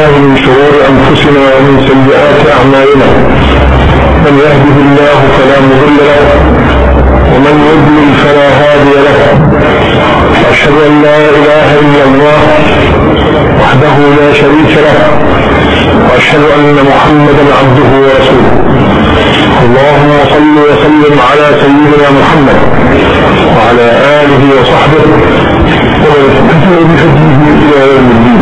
بالله من شرور أنفسنا ومن سيئات أعمالنا. من يهده الله فلا مضل له ومن يضلل فلا هادي له. أشهد أن لا إله إلا الله وحده لا شريك له وأشهد أن محمدا عبده ورسوله. اللهم صل وسلم على سيدنا محمد وعلى آله وصحبه. ومن اهتدى بهديه إلى يوم الدين.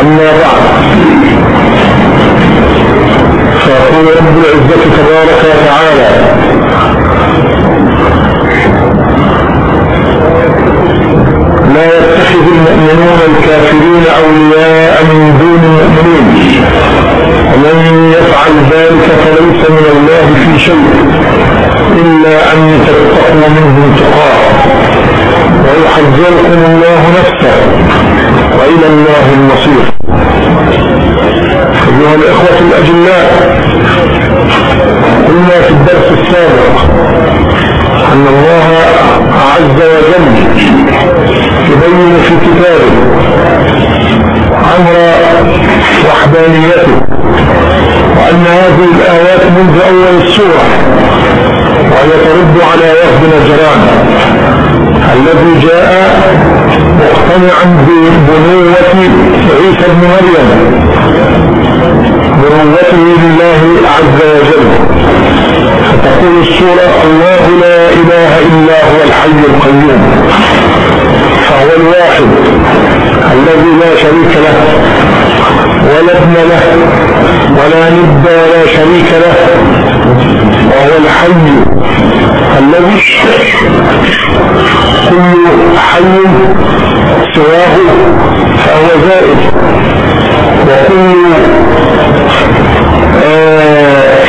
أما بعد فيقول رب العزة تبارك وتعالى لا يتخذ المؤمنون الكافرين أولياء من دون المؤمنين. ومن يفعل ذلك فليس من الله في شيء إلا أن تتقوا منهم تقاة. ويحذركم الله نفسه وإلى الله المصير. أيها الإخوة الأجلاء قلنا في الدرس السابق أن الله عز وجل يبين في كتابه أمر وحدانيته وأن هذه الآيات منذ أول السورة وهي ترد على وفد نجران الذي جاء مقتنعا ببنوة عيسى بن مريم بنوته لله عز وجل. فتقول السورة الله لا إله إلا هو الحي القيوم فهو الواحد الذي لا شريك له ولا ابن له ولا ند ولا شريك له وهو الحي الذي كل حي سواه فهو زائد. وكل آه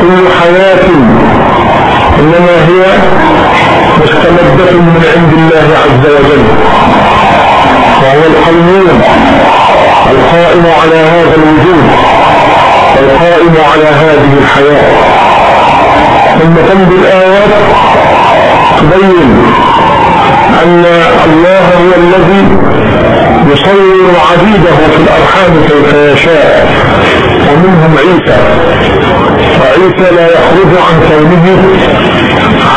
كل حياة إنما هي مستمدة من عند الله عز وجل. وهو القيوم القائم على هذا الوجود القائم على هذه الحياة. ثم تنبي الآيات تبين أن الله هو الذي يصور عبيده في الأرحام كيف يشاء ومنهم عيسى. وعيسى لا يخرج عن كونه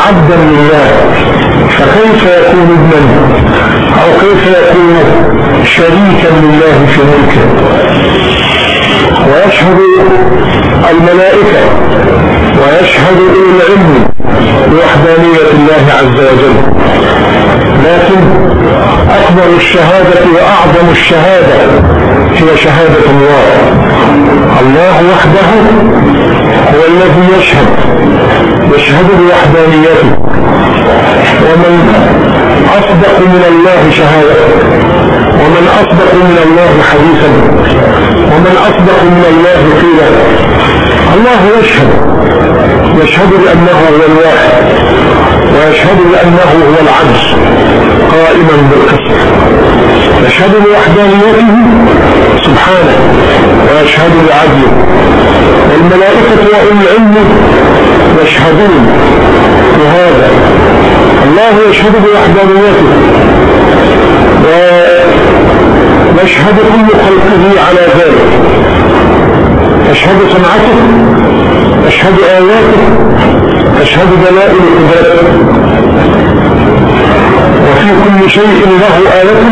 عبدا لله. فكيف يكون ابنا؟ أو كيف يكون شريكا لله في ملكه؟ ويشهد الملائكة ويشهد أولي العلم. بوحدانية الله عز وجل. لكن أكبر الشهادة وأعظم الشهادة هي شهادة الله. الله وحده هو الذي يشهد يشهد بوحدانيته. ومن أصدق من الله شهادة ومن أصدق من الله حديثا ومن أصدق من الله قيلا. الله يشهد. يشهد بأنه هو الواحد ويشهد بأنه هو العجز قائما بالقسط. يشهد بوحدانيته سبحانه ويشهد بعدله. والملائكة وأولي العلم يشهدون بهذا. الله يشهد بوحدانيته ويشهد كل خلقه على ذلك. تشهد سمعته تشهد آياته تشهد دلائل قدرته. وفي كل شيء له آية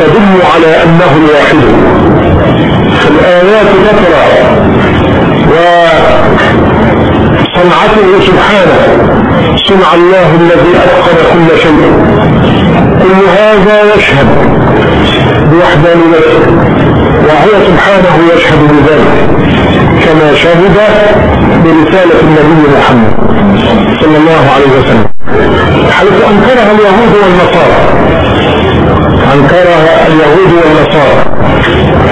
تدل على أنه الواحد. فالآيات تترى وصنعته سبحانه صنع الله الذي أتقن كل شيء. كل هذا يشهد بوحدانيته وهو سبحانه يشهد بذلك. كما شهد برسالة النبي محمد صلى الله عليه وسلم. حيث أنكرها اليهود والنصارى. أنكرها اليهود والنصارى.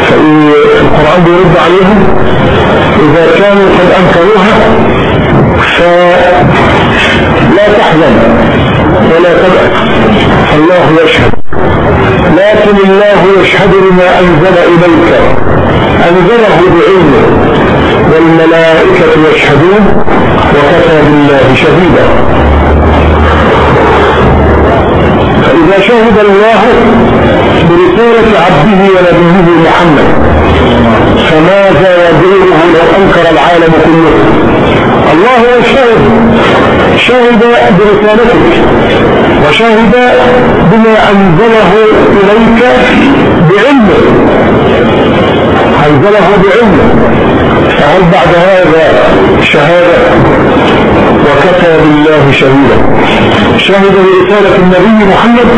في القرآن بيرد عليهم إذا كانوا قد أنكروها فلا تحزن ولا تبأس. الله يشهد. لكن الله يشهد بما أنزل إليك. أنزله بعلمه والملائكة يشهدون وكفى بالله شهيدا. إذا شهد الله برسالة عبده ونبيه محمد فماذا يدعوه لو أنكر العالم كله. الله يشهد شهد برسالتك وشهد بما أنزله إليك بعلمه. أنزله بعلمه. فهل بعد هذا شهادة؟ وكفى بالله شهيدا. شهد برسالة النبي محمد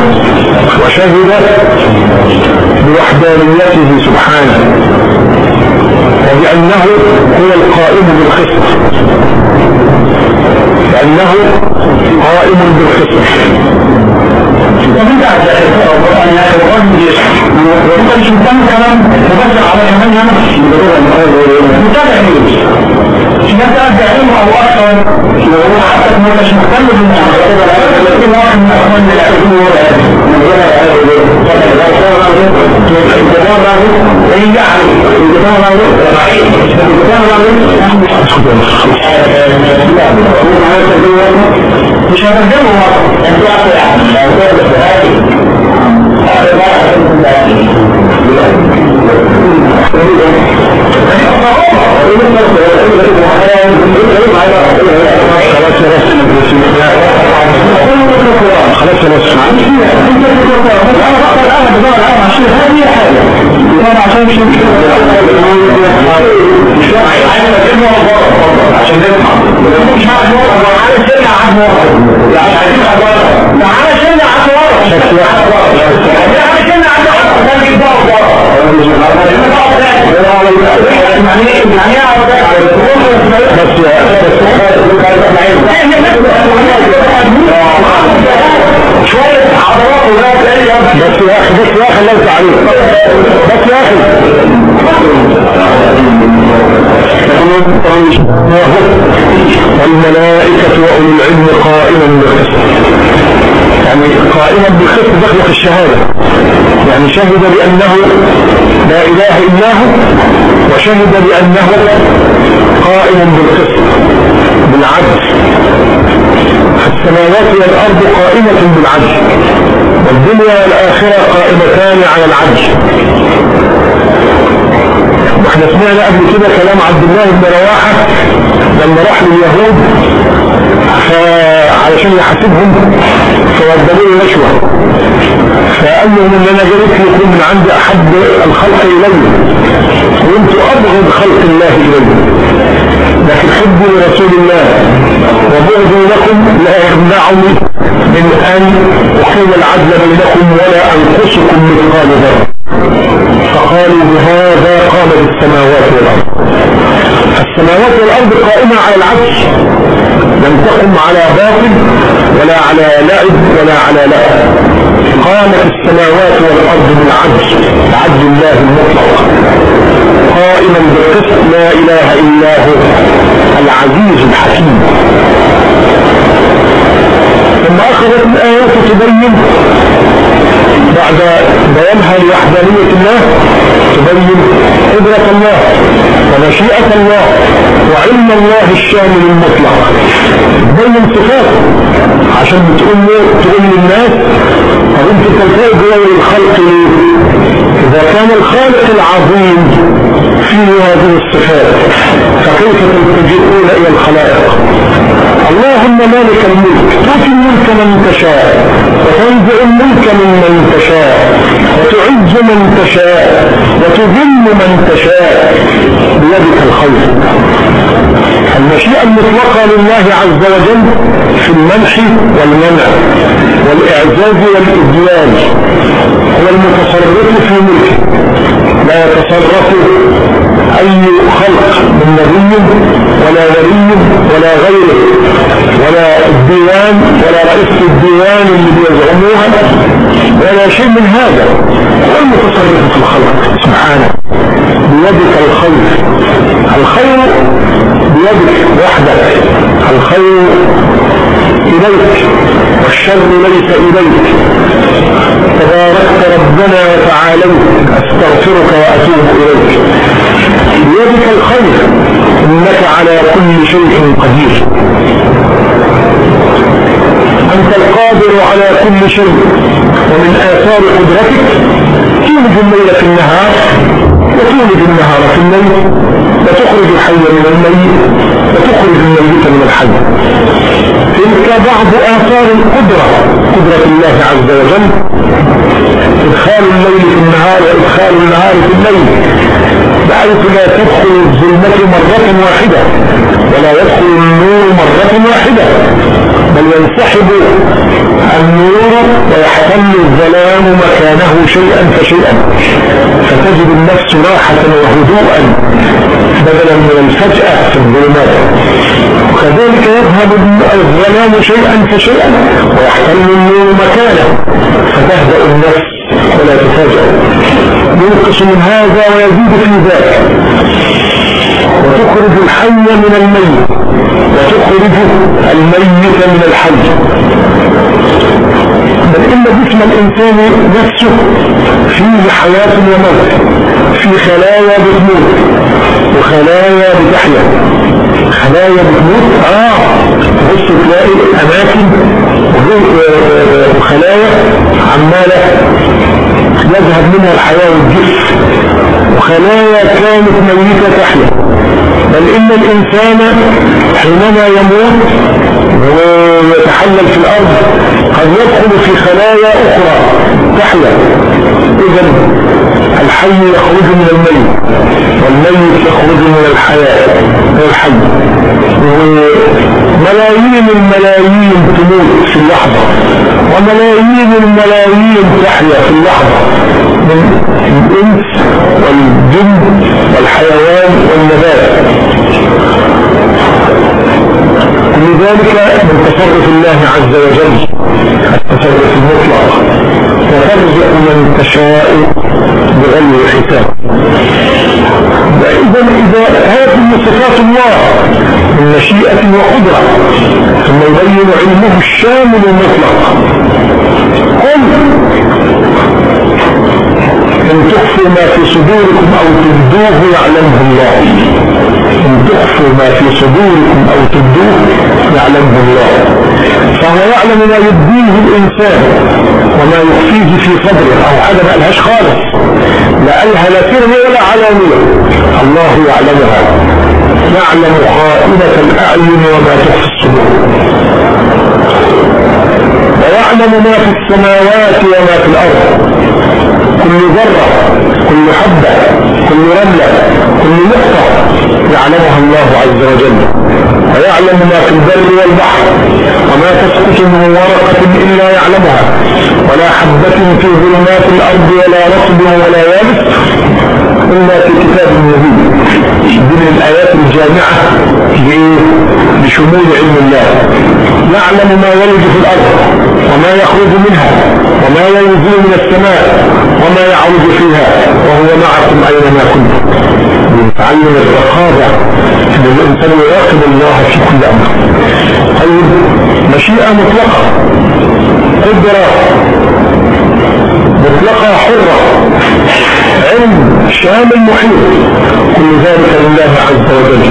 وشهد بوحدانيته سبحانه. وبأنه هو القائم بالخصم لأنه قائم بالخصم وبدأ القرآن يا القرآن وقد شبان كلام مباشر على كمان يمشي متابع متابع علم أو أكثر وهو حتى مش مهتم بالمعرفة لكن واحد من أخوان العلم مش هترجمه انت خلاص خلاص عشان مش عشان نفهم مش عارف عايز ترجع عنه يعني عايزين عباره تعالى شلنا عنه ورا يعني يعني بس شوية عضلات بس يا أخي بس يا أخي بس يا أخي الملائكة وأولو العلم قائما بالقسط يعني قائما بالقسط دخلت الشهادة يعني شهد بأنه لا إله إلا هو وشهد بأنه قائم بالقسط بالعدل. السماوات والأرض قائمة بالعدل والدنيا والآخرة قائمتان على العدل. وإحنا سمعنا قبل كده كلام عبد الله بن رواحة لما راح لليهود علشان يحاسبهم فودلوا له نشوة لهم ان أنا جريت لكم من عند أحب الخلق إلي وأنتم أبغض خلق الله إلي. لكن حبي لرسول الله وبغضي لكم لا يمنعني من أن أقيم العدل بينكم ولا أنقصكم مثقال ذرة. فقالوا بهذا قامت السماوات والأرض. السماوات والأرض قائمة على العدل لم تقم على باطل ولا على لعب ولا على لعب. قامت السماوات والأرض بالعدل عدل الله المطلق. قائما بالقسط لا إله إلا هو العزيز الحكيم. ثم أخذت الآيات تبين بعد بيانها لوحدانية الله تبين قدرة الله ومشيئة الله وعلم الله الشامل المطلق. تبين صفاته عشان تقول تقول للناس طب انت تلتقي جوه الخلق ليه؟ إذا كان الخالق العظيم فيه هذه الصفات فكيف تلتجئون إلى الخلائق؟ اللهم مالك الملك تؤتي الملك من تشاء وتنزع الملك ممن تشاء وتعز من تشاء وتذل من تشاء بيدك الخير. المشيئة المطلقة لله عز وجل في المنح والمنع والإعزاز والإذلال هو المتصرف في ملكه. لا يتصرف أي خلق من نبي ولا ولي ولا غيره ولا الديوان ولا رئيس الديوان اللي بيزعموها ولا شيء من هذا. هو المتصرف في الخلق؟ سبحانه. بيدك الخير. الخير بيدك وحدك. الخير إليك والشر ليس إليك. تباركت ربنا وتعاليت. أستغفرك وأتوب إليك. بيدك الخير. إنك على كل شيء قدير. أنت القادر على كل شيء. ومن آثار قدرتك تولد الليل في النهار وتولد النهار في الليل. وتخرج الحي من الميت. وتخرج الميت من الحي. تلك بعض آثار القدرة قدرة الله عز وجل إدخال الليل في النهار وإدخال النهار في الليل. بحيث لا تدخل الظلمة مرة واحدة ولا يدخل النور مرة واحدة بل ينسحب النور ويحتل الظلام مكانه شيئا فشيئا. فتجد النفس راحة وهدوءا بدلا من الفجأة في الظلمات. وكذلك يذهب الظلام شيئا فشيئا ويحتل النور مكانه فتهدأ النفس ولا تفاجأ. ينقص من هذا ويزيد في ذاك وتخرج الحي من الميت وتخرج الميت من الحي. بل إن جسم الإنسان نفسه فيه حياة وموت في خلايا بتموت وخلايا بتحيا خلايا بتموت آه. تبص تلاقي أماكن وخلايا عمالة يذهب منها الحياة والجسم. وخلايا كانت ميتة تحيا. بل إن الإنسان حينما يموت ويتحلل في الأرض قد يدخل في خلايا أخرى تحيا. إذا الحي يخرج من الميت والميت يخرج من الحياة من الحي. وملايين الملايين تموت في اللحظة وملايين الملايين تحيا في اللحظة. من الإنس والجن والحيوان والنبات. كل ذلك من تصرف الله عز وجل التصرف المطلق. ترزق من تشاء بغير حساب إذا إذا هذه صفات الله من مشيئة وقدرة ثم يبين علمه الشامل المطلق قل إن تخفوا ما في صدوركم أو تبدوه يعلمه الله. إن تخفوا ما في صدوركم أو تبدوه يعلمه الله. فهو يعلم ما يبديه الإنسان وما يخفيه في صدره أو حاجة ما قالهاش خالص. لا قالها لا سر ولا علانية. الله يعلمها. يعلم خائنة الأعين وما تخفي الصدور. ويعلم ما في السماوات وما في الأرض. كل ذرة كل حبة كل رملة كل نقطة يعلمها الله عز وجل. ويعلم ما في البر والبحر وما تسقط من ورقة إلا يعلمها. ولا حبة في ظلمات الأرض ولا رطب ولا يابس إلا في كتاب مبين. من الآيات الجامعة لشمول علم الله. يعلم ما يلج في الأرض وما يخرج منها وما ينزل من السماء وما يعرض فيها وهو معكم أينما كنتم. يتعين الرقابة إن الإنسان يراقب الله في كل أمر. طيب مشيئة مطلقة. قدرة. مطلقة حرة. علم شامل محيط. كل ذلك لله عز وجل.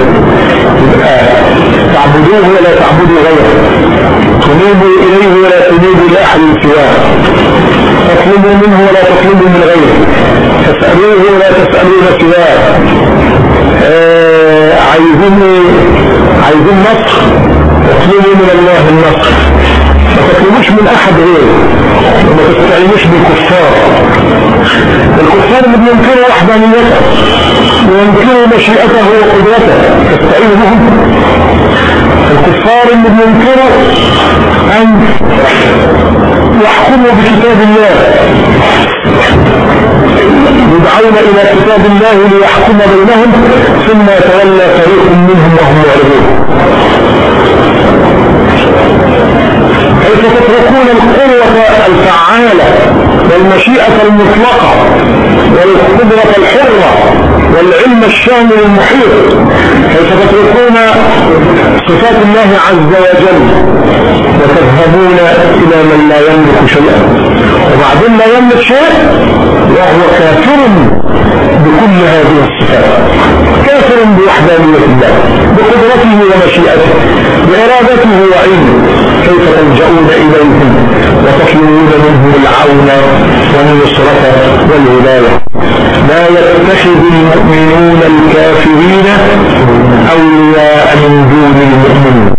يبقى تعبدوه ولا تعبدوا غيره. تنيبوا إليه ولا تنيبوا لاحد سواه. تطلبوا منه ولا تطلبوا من غيره. تسألوه ولا تسألون سواه. آه عايزين عايزين نصر اطلبوا من الله النصر تطلبوش من أحد غيره. وما تستعينوش بالكفار. الكفار اللي بينكروا وحدانيته وينكروا مشيئته وقدرته. تستعينوا بهم الكفار اللي بينكروا أن يحكموا بكتاب الله. يدعون إلى كتاب الله ليحكم بينهم ثم يتولى فريق منهم وهم معرضون حيث تتركون القوة الفعالة والمشيئة المطلقة والقدرة الحرة والعلم الشامل المحيط حيث تتركون صفات الله عز وجل وتذهبون إلى من لا يملك شيئا. وبعدين لا يملك شيء وهو كافر بكل هذه الصفات. كافر بوحدانية الله بقدرته ومشيئته بإرادته وعلمه. كيف تلجؤون إليهم وتطلبون منه العون والنصرة والولاية لا يتخذ المؤمنون الكافرين أولياء من دون المؤمنين.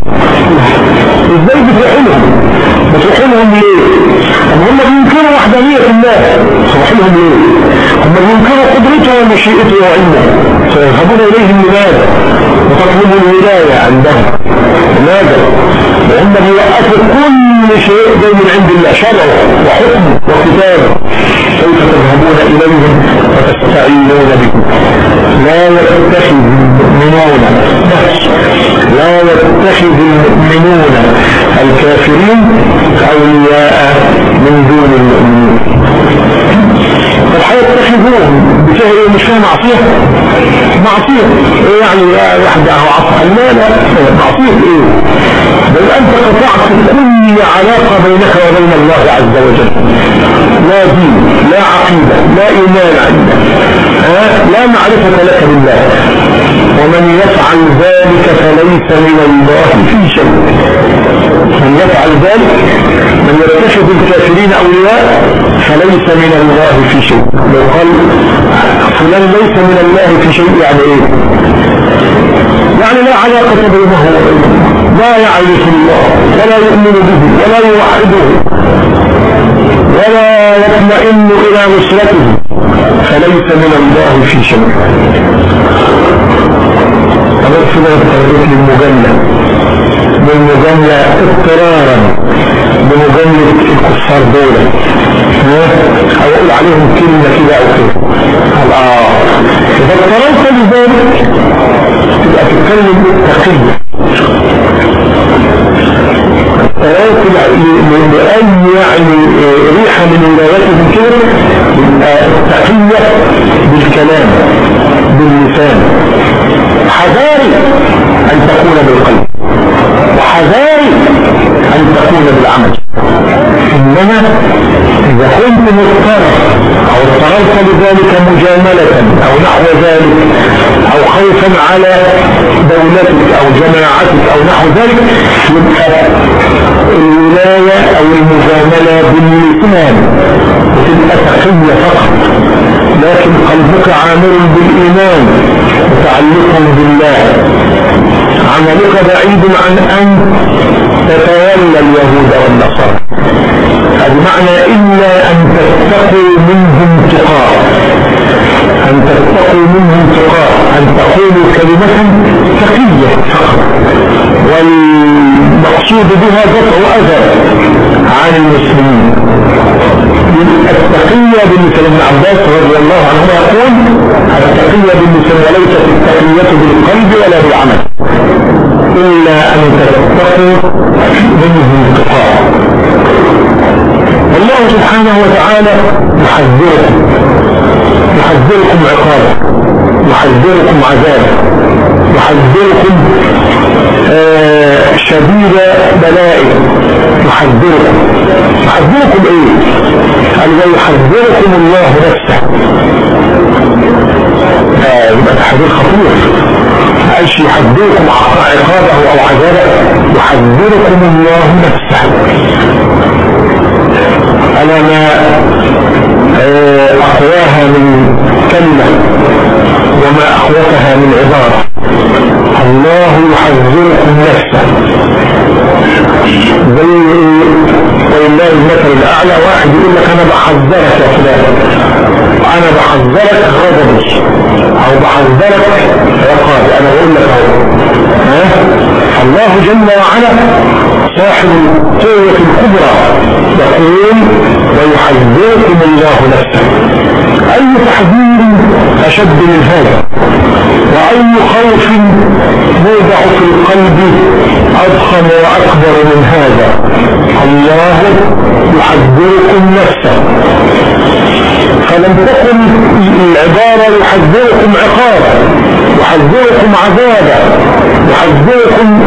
إزاي بتوحلهم بتوحلهم ليه؟ هم بينكروا وحدانية الله. بتوحلهم ليه؟ هم بينكروا قدرته ومشيئته وعلمه فيذهبون إليهم لماذا وتطلبوا الولاية عندهم. لماذا؟ لأن بيوقفوا كل شيء جاي من عند الله. شرعه وحكمه وكتابه كيف تذهبون إليهم وتستعينون بكم. لا يتخذ المؤمنون لا يتخذ المؤمنون الكافرين أولياء من دون المؤمنين. طب هيتخذوهم بسهل مش فاهم معصية. معصية. إيه يعني؟ واحد اهو عصر. لا. معصية إيه؟ بل أنت قطعت كل علاقة بينك وبين الله عز وجل. لا دين لا عقيدة لا إيمان عندك. لا معرفة لك بالله. ومن يفعل ذلك فليس من الله في شيء. من يفعل ذلك من يتخذ الكافرين أولياء فليس من الله في شيء. لو قال فلان ليس من الله في شيء يعني إيه؟ يعني لا علاقة بينه. وبينه لا يعرف الله ولا يؤمن به ولا يوحده ولا يطمئن إلى نصرته فليس من الله في شيء. أبصر التربية للمجلة بالمجلة اضطرارا بمجلة الكفار دولة. أو أقول عليهم كلمة كده أو كده. آه. إذا اضطررت لذلك تبقى تتكلم تقية لأي يعني ريحة من ولاياتهم كده تقية بالكلام باللسان. حذاري أن تكون بالقلب. وحذاري أن تكون بالعمل. إنما إذا كنت مضطر أو اضطررت لذلك مجاملة أو نحو ذلك أو خوفا على دولتك أو جماعتك أو نحو ذلك يبقى الولاية أو المجاملة باللسان وتبقى تقية فقط. لكن قلبك عامر بالإيمان. متعلق بالله. عملك بعيد عن أن تتولى اليهود والنصارى. هذا معنى إلا أن تتقوا منهم تقاء أن تتقوا منهم تقاء أن تقولوا كلمة تقية والمقصود بها دفع أذى عن المسلمين. التقية بالنسبة لابن عباس رضي الله عنهما يقول التقية بالنسبة وليست التقية بالقلب ولا بالعمل. إلا أن تتقوا منهم تقاء. والله سبحانه وتعالى يحذركم. يحذركم عقابه يحذركم عذابه يحذركم آه شديد بلائه. يحذركم. يحذركم إيه؟ قال ويحذركم الله نفسه. آه يبقى تحذير خطير. قالش يحذركم عقابه أو عذابه. يحذركم الله نفسه. على ما أقواها من كلمة وما أخوتها من عبارة. الله يحذركم نفسه. زي ولله المثل الأعلى واحد يقول لك أنا بحذرك يا فلان. أنا بحذرك غضبي. أو بحذرك عقابي. أنا بقول لك أهو. الله جل وعلا صاحب القوة الكبرى. يقول ويحذركم الله نفسه. أي تحذير أشد من هذا؟ وأي خوف موضع في القلب أضخم وأكبر من هذا؟ الله يحذركم نفسه. فلم تكن العبارة يحذركم عقابا يحذركم عذابا يحذركم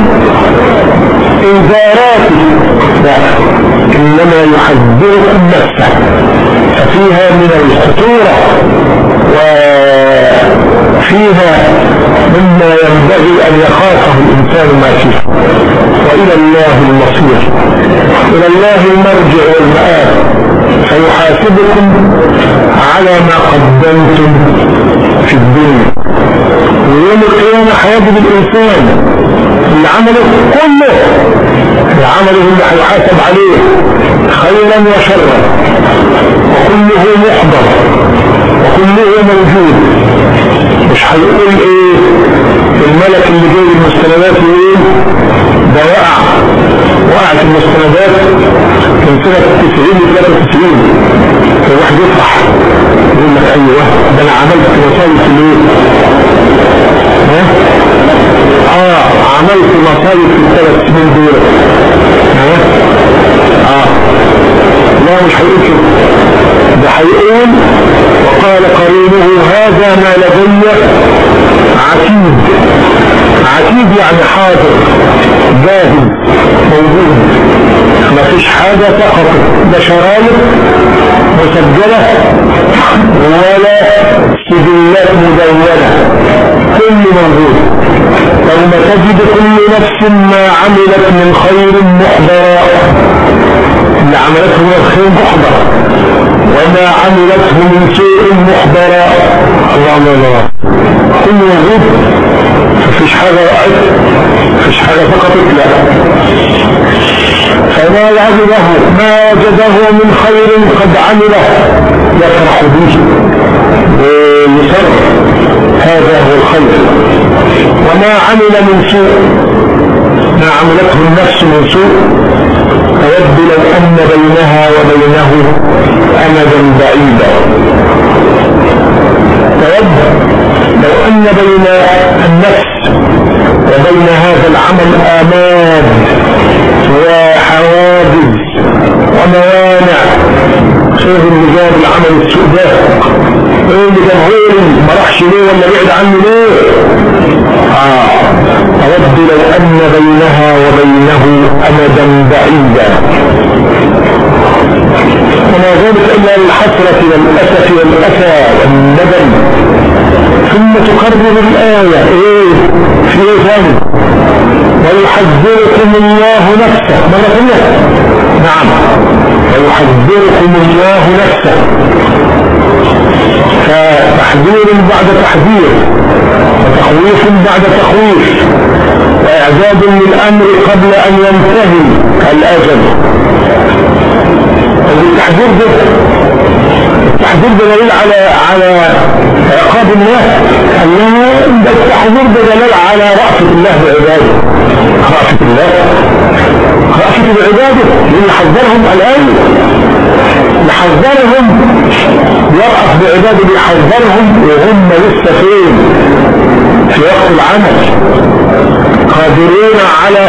انذارات لا إنما يحذركم نفسه ففيها من الخطورة وفيها مما ينبغي أن يخافه الإنسان ما فيه. وإلى الله المصير. إلى الله المرجع والمآب. فيحاسبكم على ما قدمتم في الدنيا. ويوم القيامة هيجد الإنسان. اللي عمله كله. عمله اللي هيحاسب عليه خيرا وشرا. وكله محضر. وكله موجود. مش هيقول إيه الملك اللي جاي المستندات إيه ده وقع. وقعت المستندات كان سنة 90 و 93 فالواحد يفرح. يقول لك أيوه ده أنا عملت وصايف ليه ها؟ آه عملت مصايف في الثلاث سنين دول. آه. لا مش هيقول كده ده هيقول وقال قرينه هذا ما لدي عتيد. عتيد يعني حاضر جاهز موجود. ما فيش حاجة سقطت لا شرايط مسجلة ولا سجلات مدونة. كل موجود. يوم تجد كل نفس ما عملت من خير محضرا اللي عملته من الخير محضر وما عملته من شيء محضرا الله الله كل موجود مفيش حاجة وقعت مفيش حاجة سقطت لا. فما وجده ما وجده من خير قد عمله. يفرح به ويسر هذا هو الخير. وما عمل من سوء ما عملته النفس من سوء فود لو أن بينها وبينه أمدا بعيدا. تود لو أن بين النفس وبين هذا العمل آماد وحواجز وموانع اللي جاب العمل السوء ده. اللي جمهوري ما راحش ليه ولا بعد عني ليه؟ آه. اود لو أن بينها وبينه امدا بعيدا. وما ذلك إلا الحسرة والأسف والأسى والندم. ثم تقرر الآية. إيه؟ في إيه ثاني؟ ويحذركم الله نفسه. مرة ثانية نعم. ويحذركم الله نفسه. فتحذير بعد تحذير وتخويف بعد تخويف وإعداد للأمر قبل أن ينتهي الأجل. التحذير ده التحذير ده دليل على على عقاب الله. انه التحذير ده دليل على رأفة الله بعباده رأفة الله. رأفة بعباده اللي حذرهم الآن يحذرهم يرأف بعباده بيحذرهم وهم لسه فين في وقت العمل. قادرون على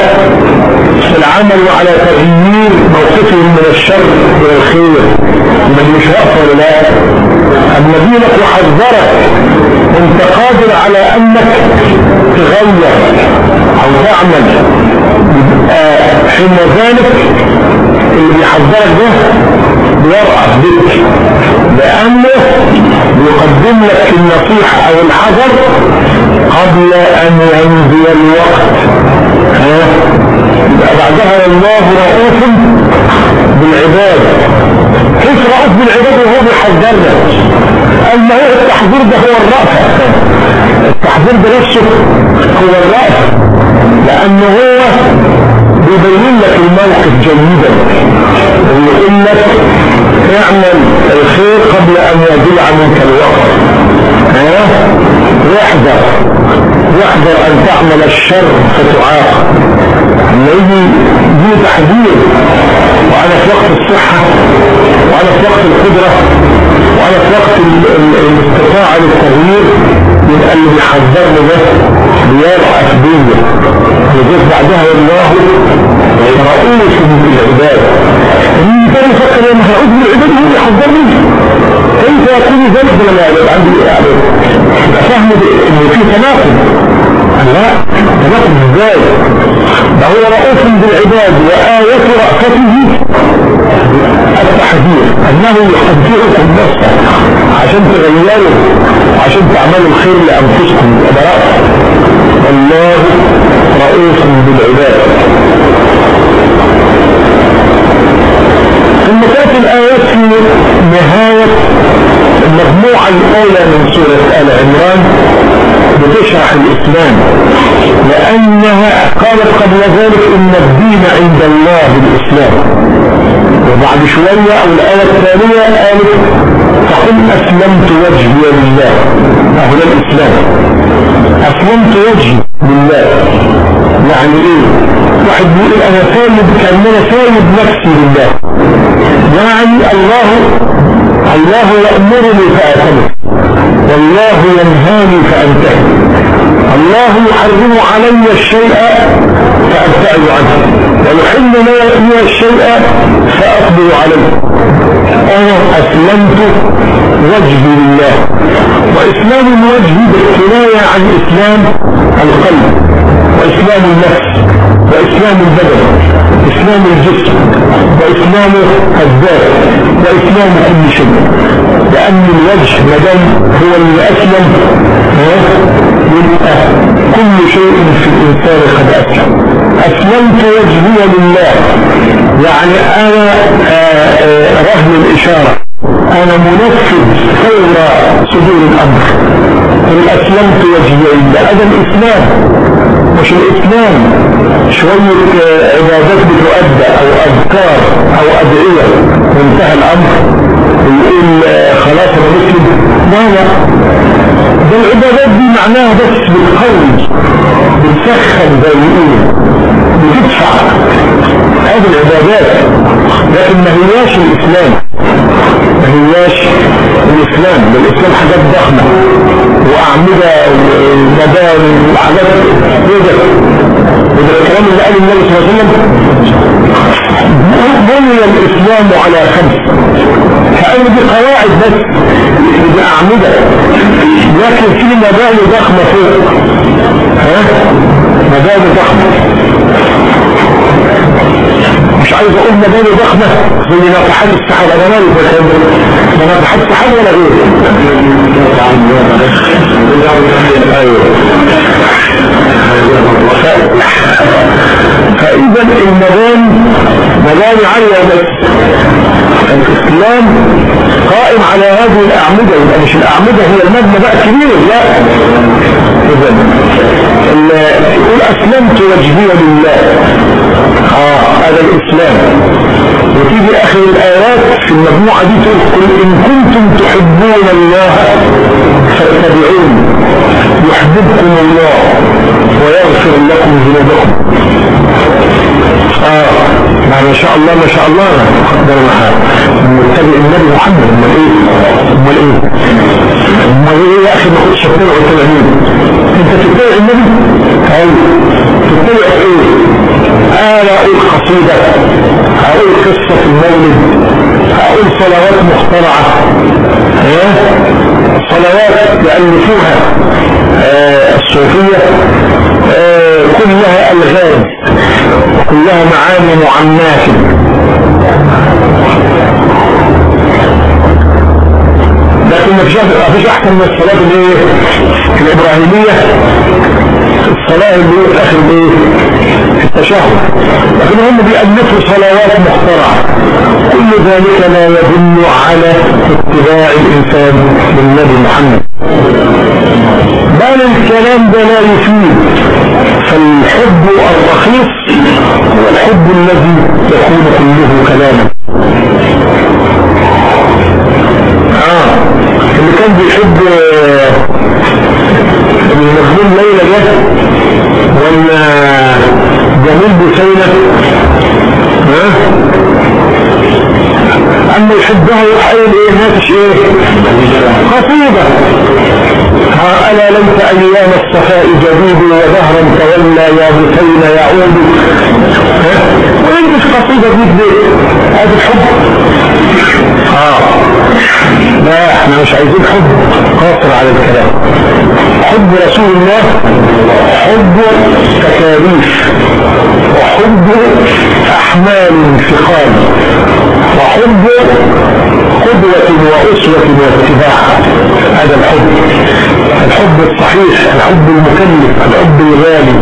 العمل وعلى تغيير موقفهم من الشر إلى الخير. من مش واقف ولا لا. النبي لك يحذرك أنت قادر على أنك تغير أو تعمل. حين ذلك اللي بيحذرك ده بيرأف بك لأنه بيقدم لك النصيحة أو الحذر قبل أن ينزل الوقت. يبقى بعدها والله رؤوف بالعباد. كيف رؤوف بالعباد وهو بيحذرنا؟ ما هو التحذير ده هو الرأفة التحذير ده نفسه هو الرأفة لأنه هو بيبين لك الموقف جيدا. ويقول لك اعمل الخير قبل أن يضيع منك الوقت. ها؟ واحذر. واحذر أن تعمل الشر فتعاقب. يجي يجي تحذير. في وقت الصحة في وقت القدرة في وقت الاستطاعة للتغيير يبقى اللي بيحذرني ده بيرأس بيا يجيب بعدها والله رؤوس بالعباد مين كان يفكر أن هعود بالعباد هو يحذرني كيف يكون ذلك؟ لما يبقى عندي يعني فهم ان في تناقض. لا تناقض إزاي ده هو رؤوس بالعباد وآية رأفته. التحذير أنه يحذركم نفسه عشان تغيروا عشان تعملوا الخير لأنفسكم. وبراء الله رؤوس بالعباد. ثم تأتي الآيات في نهاية المجموعة الأولى من سورة آل عمران بتشرح الإسلام. لأنها قالت قبل ذلك إن الدين عند الله الإسلام. وبعد شوية أو الآية الثانية قالت فقل أسلمت وجهي لله. أهو الإسلام. أسلمت وجهي لله. يعني إيه؟ واحد بيقول أنا سالب كأننا سالب نفسي لله. يعني الله الله يأمرني فأتمر والله ينهاني فأنتهي. الله يحرم علي الشيء فأبتعد عنه. ويحل لي الشيء فأقبل عليه. أنا أسلمت وجهي لله. وإسلام الوجه بالكناية عن إسلام القلب. وإسلام النفس. وإسلام البدن. إسلام الجسم وإسلام الذات وإسلام كل شيء. لأن الوجه مدام هو اللي أسلم يبقى كل شيء في الإنسان قد أسلم. أسلمت وجهي لله. يعني أنا آه، آه، رهن الإشارة. أنا منفذ فور صدور الأمر. أسلمت وجهي لله هذا الإسلام. مش الإسلام شوية آه، عبادات بتؤدى أو أذكار أو أدعية. وانتهى الأمر. ويقول خلاص أنا مسلم. لا لا. ده العبادات دي معناها بس بالقول بتسخن زي يقولوا. بتدفع. هذه العبادات لكن ما هياش الإسلام. ما هياش الإسلام ده الإسلام حاجات ضخمة. وأعمدة ومباني وحاجات كده وده الكلام اللي قاله النبي صلى الله عليه وسلم. بني الإسلام على خمس. كأن دي قواعد بس بأعمدة لكن في مباني ضخمة فوق. ها؟ مباني ضخمة. مش عايز أقول مباني ضخمة زي ناطحات السحاب أنا ده ناطحات ولا غير فإذا المباني مباني عالية بس الإسلام قائم على هذه الأعمدة. يبقى مش الأعمدة هي المبنى بقى كبير. لا. اذا يقول أسلمت وجهي لله. آه هذا الإسلام. وتيجي آخر الآيات في المجموعة دي تقول إن كنتم تحبون الله فاتبعوني يحببكم الله ويغفر لكم ذنوبكم. آه ما شاء الله ما شاء الله. قدر معاه متبع النبي محمد. أمال إيه؟ أمال إيه؟ أمال إيه يا أخي؟ ما كنتش اتبع واتبع مين أنت تتبع النبي؟ أيوه تتبع إيه؟ أنا أقول قصيده أقول قصة المولد. أقول صلوات مخترعة. إيه صلوات يألفوها آه الصوفية آه كلها ألغاز وكلها معاني معناة. لكن ما فيش أحسن من الصلاة الايه الإبراهيمية. الصلاة اللي في الايه في التشهد لكن هم بيألفوا صلوات مخترعة كل ذلك لا يدل على اتباع الإنسان للنبي محمد. بل الكلام ده لا يفيد. فالحب الرخيص هو الحب الذي يكون كله كلاما. آه. اللي كان بيحب المجنون ليلى ده ولا جميل بسينة ها اما يحبها يحيي إيه ناتش إيه خطيبة ها ألا ليس أيام الصفاء جديد وظهرا تولى يا بسين يعود وين مش قصيدة دي بيت هذا الحب. آه. لا إحنا مش عايزين حب. قاصر على الكلام. حب رسول الله حب تكاليف. وحب أحمال انتقال وحب قدوة وأسوة واتباع. هذا الحب الحب الصحيح الحب المكلف الحب الغالي.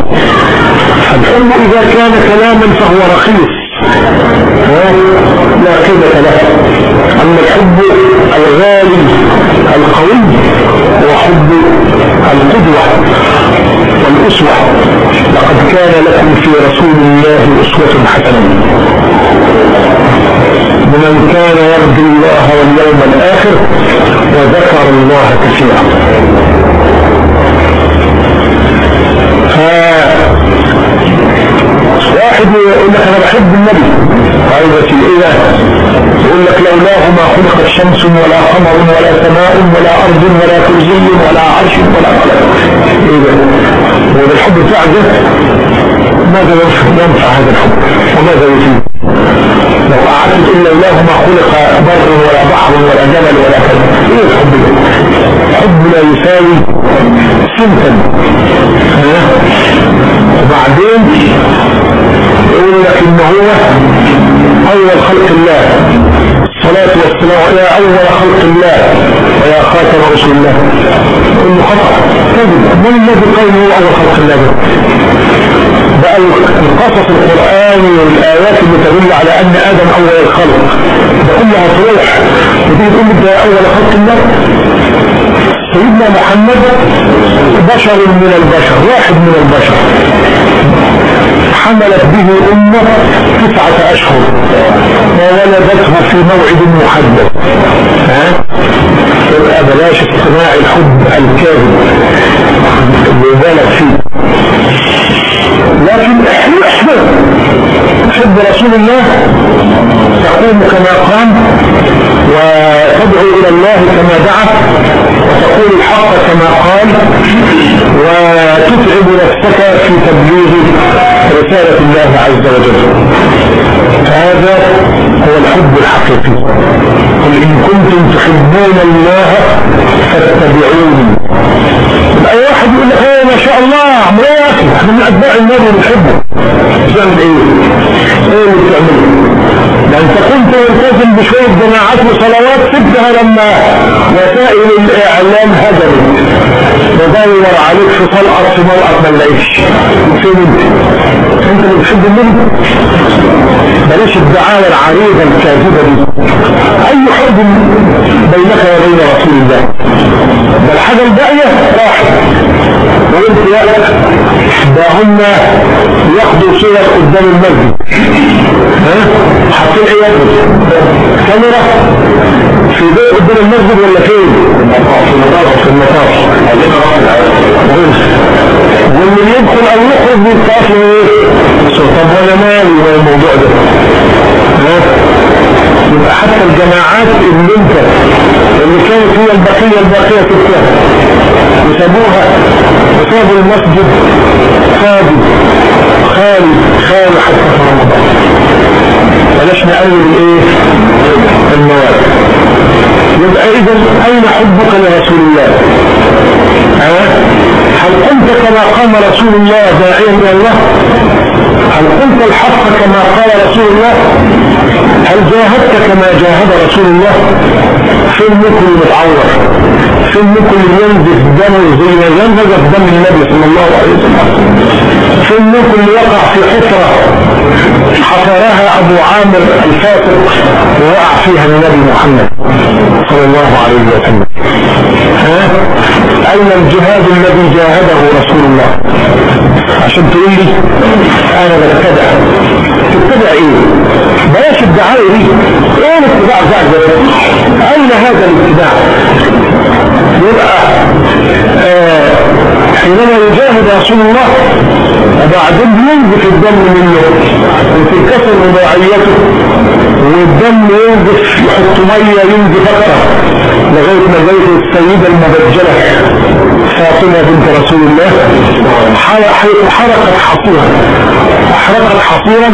الحب إذا كان كلاما فهو رخيص لا قيمة له. أما الحب الغالي القوي هو حب القدوة والأسوة. لقد كان لكم في رسول الله أسوة حسنة. لمن كان يرجو الله واليوم الآخر وذكر الله كثيرا. واحد يقول لك أنا بحب النبي. عايزة إيه يقول لك لولاه ما خلقت شمس ولا قمر ولا سماء ولا أرض ولا كرسي ولا عرش ولا قلم. ده؟ هو الحب ده ماذا ينفع هذا الحب؟ وماذا يفيد؟ لو قعدت تقول لولاه ما خلق بر ولا بحر ولا جبل ولا كذا. إيه الحب الحب لا يساوي سنتا. وبعدين يقول لك ان هو أول خلق الله. الصلاة والسلام يا أول خلق الله. ويا خاتم رسول الله. انه خطأ كذب من الذي قال هو أول خلق الله؟ بقى القصص القرآني والآيات اللي تدل على أن آدم أول الخلق ده كلها تروح وتيجي تقول ده أول خلق الله. سيدنا محمد بشر من البشر واحد من البشر. حملت به أمه تسعة أشهر. وولدته في موعد محدد ها؟ يبقى بلاش اصطناع الحب الكاذب. اللي بالغ فيه. لكن حب رسول الله تقوم كما قام وتدعو إلى الله كما دعا وتقول الحق كما قال وتتعب نفسك في تبليغ رسالة الله عز وجل. هذا هو الحب الحقيقي. قل إن كنتم تحبون الله فاتبعوني. أي واحد يقول لك إيه ما شاء الله عمرو يا أخي إحنا من أتباع النبي بنحبه بتعمل إيه؟ إيه اللي بتعمله؟ ده أنت كنت ملتزم بشوية جماعات وصلوات سبتها لما وسائل الإعلام هدمت بدور عليك في طلقه في مرأة ما نلاقيش فين أنت؟ انت اللي بتحب النبي بلاش الدعايه العريضه الكاذبة دي. أي حب بينك وبين رسول الله؟ ده الحاجة الباقية راحت وقلت يا ده هم ياخدوا صور قدام المسجد. ها؟ حاطين إيه كاميرا في بيت قدام المسجد ولا فين؟ في المطار واللي يدخل أو يخرج بيتقاس إيه طب وأنا مالي هو الموضوع ده يبقى حتى الجماعات اللي انت اللي كانت هي البقية الباقية تبتها وسابوها وسابوا المسجد فاضي خالي خالي حتى في رمضان بلاش نقلل إيه المواد يبقى اذا أين حبك لرسول الله؟ هل قمت كما قام رسول الله داعيا إلى الله؟ هل قلت الحق كما قال رسول الله؟ هل جاهدت كما جاهد رسول الله؟ فين منكم متعور فين منكم ينزف دمه زي ما ينزف دم النبي صلى الله عليه وسلم. فين منكم يقع في حفرة حفرها أبو عامر الفاسق ووقع فيها النبي محمد. صلى الله عليه وسلم. ها؟ أين الجهاد الذي جاهده رسول الله؟ عشان تقول لي أنا بتبع. تتبع إيه؟ بلاش الدعاية دي. إيه الاتباع بتاعك ده؟ أين هذا الاتباع؟ يبقى آه حينما يجاهد رسول الله وبعدين ينزف الدم منه وتنكسر رباعيته والدم ينزف يحط مية ينزف أكتر. لغاية ما جاية السيدة المبجلة فاطمة بنت رسول الله حرقت حصيرا. احرقت حصيرا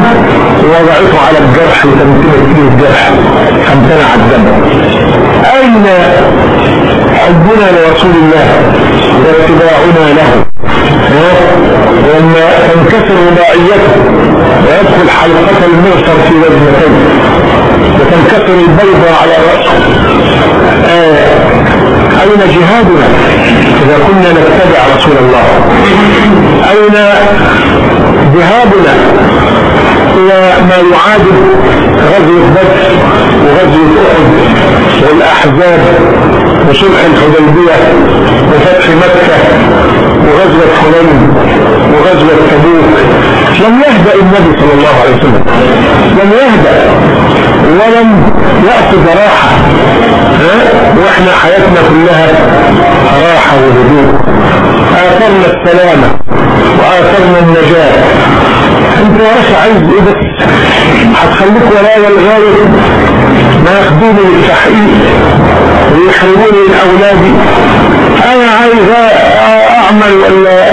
ووضعته على الجرح وتمكنت فيه الجرح. فامتنع الدم. أين حبنا لرسول الله واتباعنا له؟ لما تنكسر رباعيته ويدخل حلقة المغفر في وزنتين وتنكسر البيضة على رأسه آه. أين جهادنا؟ إذا كنا نتبع رسول الله. أين ذهابنا هو ما يعادل غزوة بدر وغزوة أحد والأحزاب وصلح الحديبية وفتح مكة وغزوة حنين وغزوة تبوك. لم يهدأ النبي صلى الله عليه وسلم. لم يهدأ. ولم يأخذ راحة وإحنا حياتنا كلها راحة وهدوء. آثرنا السلامة وآثرنا النجاة. أنت يا أخي عايز إيه بس هتخليك ورايا لغاية ما ياخدوني للتحقيق ويحرموني من اولادي أنا عايز أعمل ولا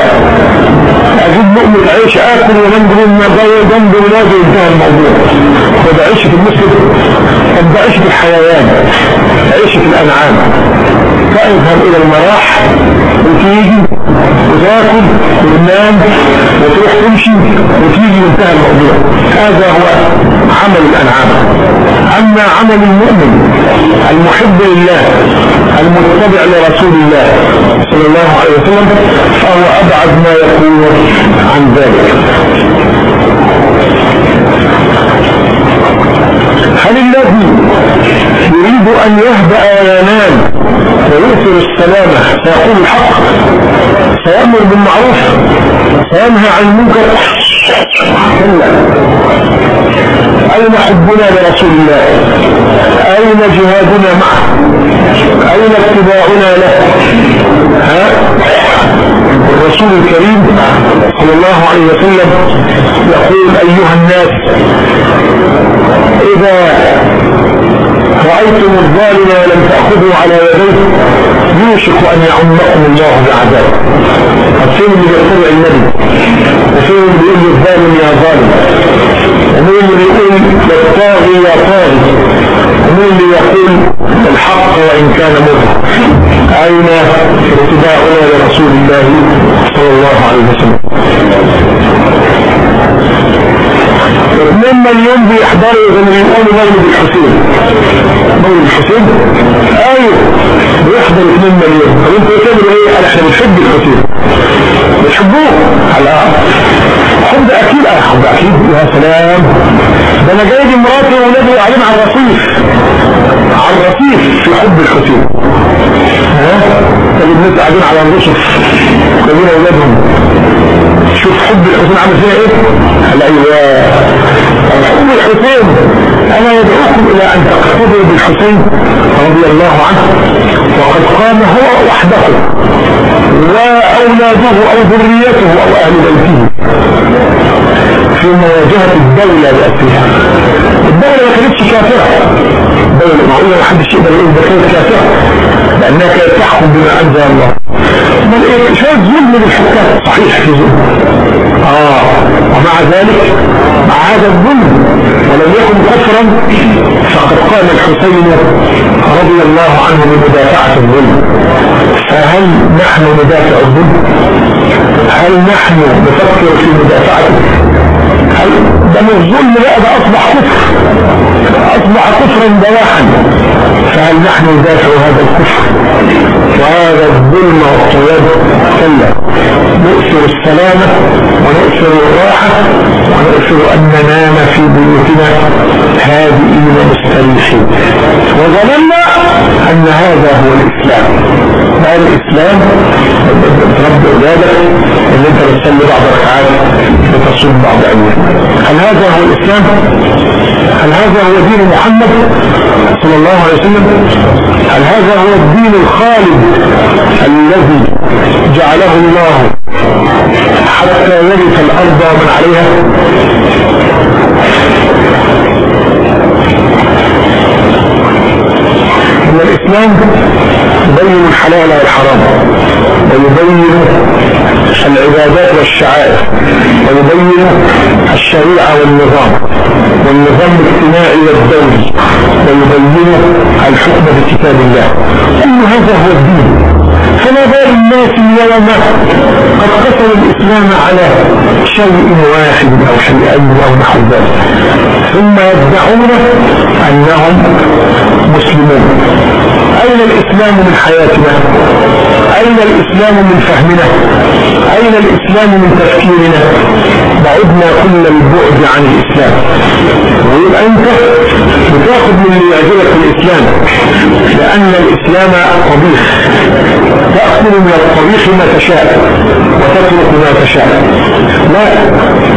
أجيب لقمة عيش آكل وجنب جنب ولادي وانتهى الموضوع ده عيشة المسلم طب عيشة الحيوان عيشة الأنعام. فاذهب إلى المراح وتيجي وتاكل وتنام وتروح تمشي وتيجي وانتهى الموضوع. هذا هو عمل الأنعام. أما عمل المؤمن المحب لله المتبع لرسول الله صلى الله عليه وسلم فهو أبعد ما يكون عن ذلك. هل الذي يريد أن يهدأ وينام ويؤثر السلامة سيقول الحق سيأمر بالمعروف سينهى عن المنكر. أين حبنا لرسول الله أين جهادنا معه؟ أين اتباعنا له؟ ها؟ الرسول الكريم صلى الله عليه وسلم يقول أيها الناس إذا رأيتم الظالم ولم تأخذوا على يديه يوشك أن يعمكم الله بعذاب. فين اللي بيتبع النبي وفين اللي بيقول الظالم يا ظالم. ومين اللي يقول للطاغي يا طاغي. ومين اللي يقول الحق وإن كان مر أين اتباعنا لرسول الله صلى الله عليه وسلم؟ 2 مليون بيحضروا ما بيقولوا مولد الحسين. مولد الحسين؟ أيوه. بيحضر 2 مليون. طب أنتوا بتعملوا إيه؟ قال إحنا بنحب الحسين. بتحبوه؟ على حب أكيد. آه حب أكيد. يا سلام. ده أنا جايب مراتي وأولادي قاعدين على الرصيف. على الرصيف في حب الحسين. ها؟ تجد الناس قاعدين على الرصف جايبين أولادهم. شوف حب الحسين عامل فيها إيه؟ قال أيوه. حب الحسين. أنا يدعوكم إلى أن تقتدوا بالحسين رضي الله عنه. وقد قام هو وحده. واولاده أو ذريته أو أهل بيته. في مواجهة الدولة بأسرها الدولة ما كانتش كافرة. الدولة معقولة ما حدش يقدر يقول ده كانت كافرة. لأنها كانت تحكم بما أنزل الله. إيه شوية ظلم للحكام صحيح. في ظلم آه. ومع ذلك هذا الظلم ولم يكن كفرا. فقد قال الحسين رضي الله عنه بمدافعة الظلم فهل نحن ندافع الظلم؟ هل نحن نفكر في مدافعته؟ هل ده من الظلم بقى ده أصبح كفر؟ أصبح كفرا بواحا. فهل نحن ندافع هذا الكفر وهذا الظلم والطياب كلا نؤثر السلامة ونؤثر الراحة ونؤثر أن ننام في بيوتنا هادئين مستريحين وظننا أن هذا هو الإسلام هذا الإسلام رب أولادك أن أنت بتصلي بعض ركعات بتصوم بعض أيام هل هذا هو الإسلام؟ هل هذا هو دين محمد صلى الله عليه وسلم؟ هل هذا هو الدين الخالد الذي جعله الله حتى يرث الأرض ومن عليها. إن الإسلام يبين الحلال والحرام ويبين العبادات والشعائر ويبين الشريعة والنظام والنظام الاجتماعي والدولي ويبين الحكم بكتاب الله. كل هذا هو الدين. بال الناس اليوم قد قتلوا الإسلام على شيء واحد أو شيئين أو نحو ذلك. ثم يدعون أنهم مسلمون. أين الإسلام من حياتنا؟ أين الإسلام من فهمنا؟ أين الإسلام من تفكيرنا؟ بعدنا كل البعد عن الإسلام. ويبقى أنت بتاخذ من اللي يعجبك الإسلام لأن الإسلام قبيح. تأكل من القبيح ما تشاء وتترك ما تشاء. لا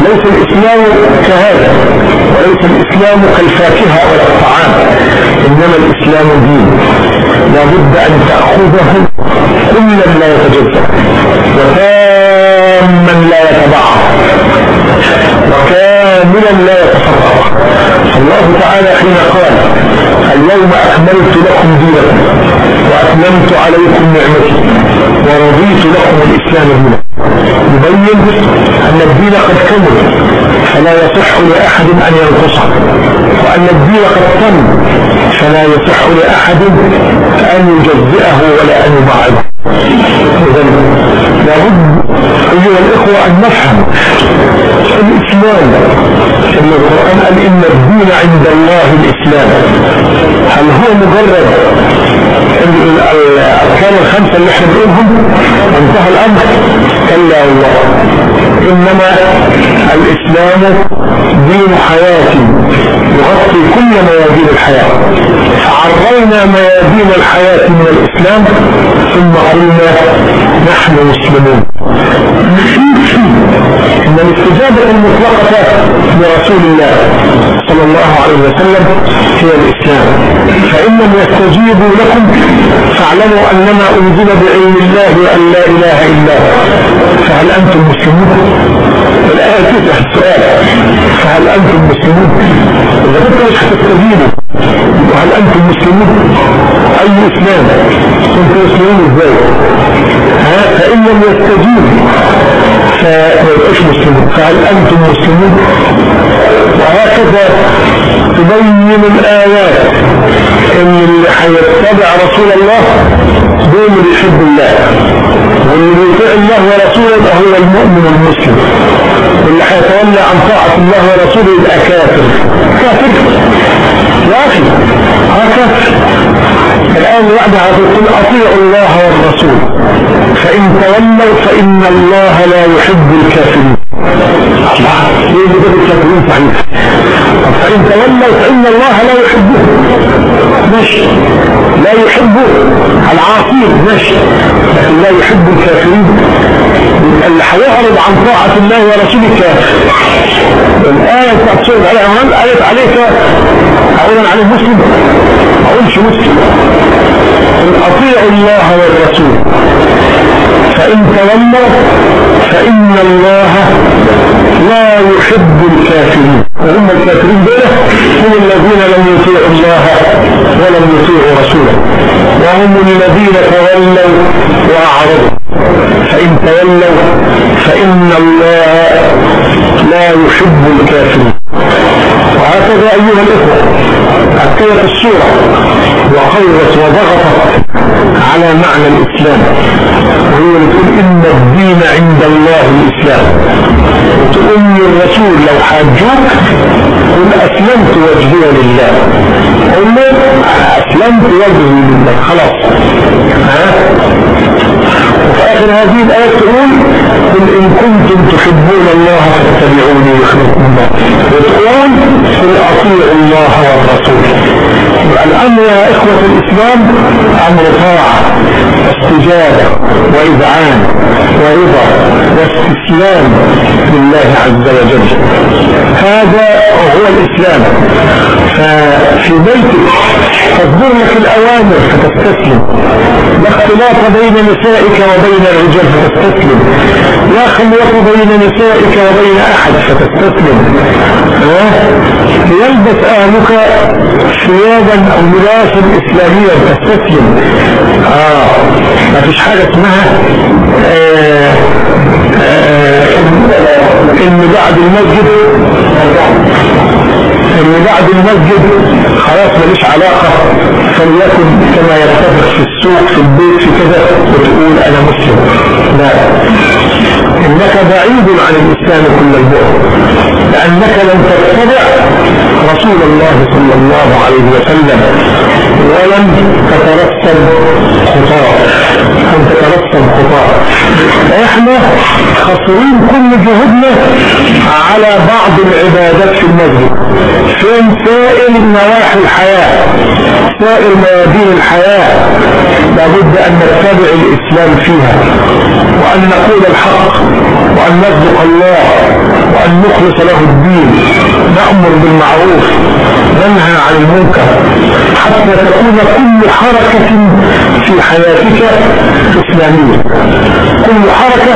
ليس الإسلام كهذا وليس الإسلام كالفاكهة ولا الطعام إنما الإسلام دين. لابد أن تأخذه كلا لا يتجزأ وتاما لا يتبعض وكاملا لا يتفرق الله تعالى حين قال اليوم أكملت لكم دينكم وأتممت عليكم نعمتي ورضيت لكم الإسلام دينا. يبين أن الدين قد كمل فلا يصح لأحد أن ينقصه. وأن الدين قد تم فلا يصح لأحد أن يجزئه ولا أن يبعده. إذا لابد أيها الإخوة أن نفهم الإسلام أن القرآن قال إن الدين عند الله الإسلام. هل هو مجرد الأركان الخمسة اللي إحنا بنقولهم؟ وانتهى الأمر. كلا والله إنما الإسلام دين حياة. يغطي كل ميادين الحياة. فعرينا ميادين الحياة من الإسلام ثم قلنا نحن مسلمون. إن الاستجابة المطلقة لرسول الله صلى الله عليه وسلم هي الإسلام فإن لم يستجيبوا لكم فاعلموا أنما أنزل بعلم الله وأن لا إله إلا هو فهل أنتم مسلمون؟ الآية تفتح السؤال فهل أنتم مسلمون؟ إذا كنتم مش هتستجيبوا وهل أنتم مسلمون؟ أي إسلام؟ كنتم مسلمون إزاي؟ ها فإن لم يستجيبوا فيبقاش مسلمون فهل أنتم مسلمون وهكذا تبين الآيات إن اللي هيتبع رسول الله دول اللي يحب الله واللي يطيع الله ورسوله يبقى هو المؤمن المسلم واللي هيتولى عن طاعة الله ورسوله يبقى كافر كافر أخي هكذا. الآن بعدها تقول أطيعوا الله والرسول. فإن تولوا فإن الله لا يحب الكافرين. الله ليه الكافرين صحيح؟ فإن تولوا فإن الله لا يحبه. ماشي لا يحب العاصين ماشي لكن لا يحب الكافرين. اللي هيعرض عن طاعة الله ورسوله كافر. الآية سورة على عمران قالت عليك؟ أقول عليه مسلم ما أقولش مسلم. أطيعوا الله والرسول. فإن تولوا فإن الله لا يحب الكافرين. وهم الكافرين دول هم الذين لم يطيعوا الله ولم يطيعوا رسوله. وهم الذين تولوا وأعرضوا. فإن تولوا فإن الله لا يحب الكافرين. وهكذا أيها الإخوة أكدت السورة وقوت وضغطت على معنى الإسلام. وهو تقول إن الدين عند الله الإسلام. وتقول للرسول لو حاجوك قل أسلمت وجهي لله. قل أسلمت وجهي لله. خلاص. ها؟ وفي آخر هذه الآية تقول قل إن كنتم تحبون الله فاتبعوني يحبكم الله. وتقول قل أطيعوا الله والرسول. الأمر يا إخوة الإسلام أمر طاعة استجابة وإذعان ورضا واستسلام لله عز وجل. هذا هو الإسلام. ففي بيتك تصدر لك الأوامر فتستسلم. لا اختلاط بين نسائك. وبين الرجال فتستسلم. لا خلوة بين نسائك وبين أحد فتستسلم. يلبس أهلك ثيابا أو لباسا إسلاميا تستسلم آه. ما فيش حاجة اسمها آه آه إن بعد المسجد ان بعد المسجد. خلاص ماليش علاقة. فليكن كما يتفق في السوق في البيت في كذا وتقول أنا مسلم. لا. إنك بعيد عن الإسلام كل البعد. لأنك لم تتبع رسول الله صلى الله عليه وسلم. ولم تترسل خطاه لم تترسل أصلا خطاة إحنا خسرين كل جهودنا على بعض العبادات في المسجد. فين سائر نواحي الحياة؟ سائر ميادين الحياة. لابد أن نتبع الإسلام فيها. وأن نقول الحق. وأن نصدق الله. وأن نخلص له الدين. نأمر بالمعروف. ننهى عن المنكر. حتى تكون كل حركة في حياتك إسلامية. كل حركة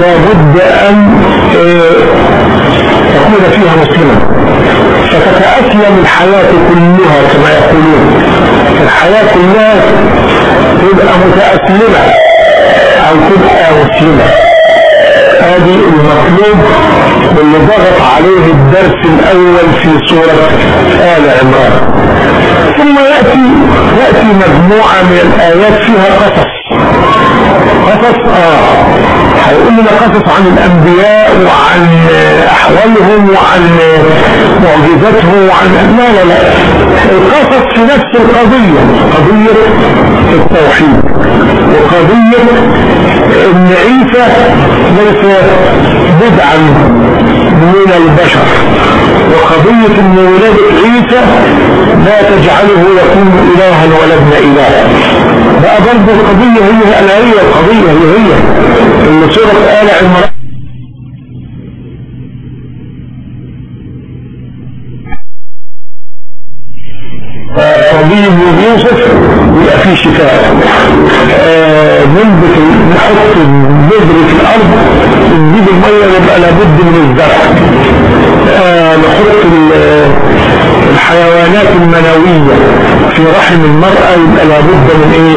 لابد أن آه، تكون فيها مسلما فتتأسلم الحياة كلها كما يقولون. الحياة كلها تبقى متأسلمة أو تبقى مسلمة. هذه المطلوب واللي ضغط عليه الدرس الأول في سورة آل عمران. ثم يأتي, يأتي مجموعة من الآيات فيها قصص. قصص آه. هيقول لنا قصص عن الأنبياء وعن أحوالهم وعن معجزاتهم وعن لا لا لا. القصص في نفس القضية قضية التوحيد وقضية إن عيسى ليس بدعا من البشر وقضية إن ولادة عيسى لا تجعله يكون الها ولا ابن إله. بقى برضه القضية هي الآية القضية هي هي. اللي سورة آل عمران طبيب يوسف يبقى فيه شفاء. آه ننبت نحط البذر في الأرض نجيب المية يبقى لابد من الزرع. آه نحط الحيوانات المنوية. في رحم المرأة يبقى لابد من إيه؟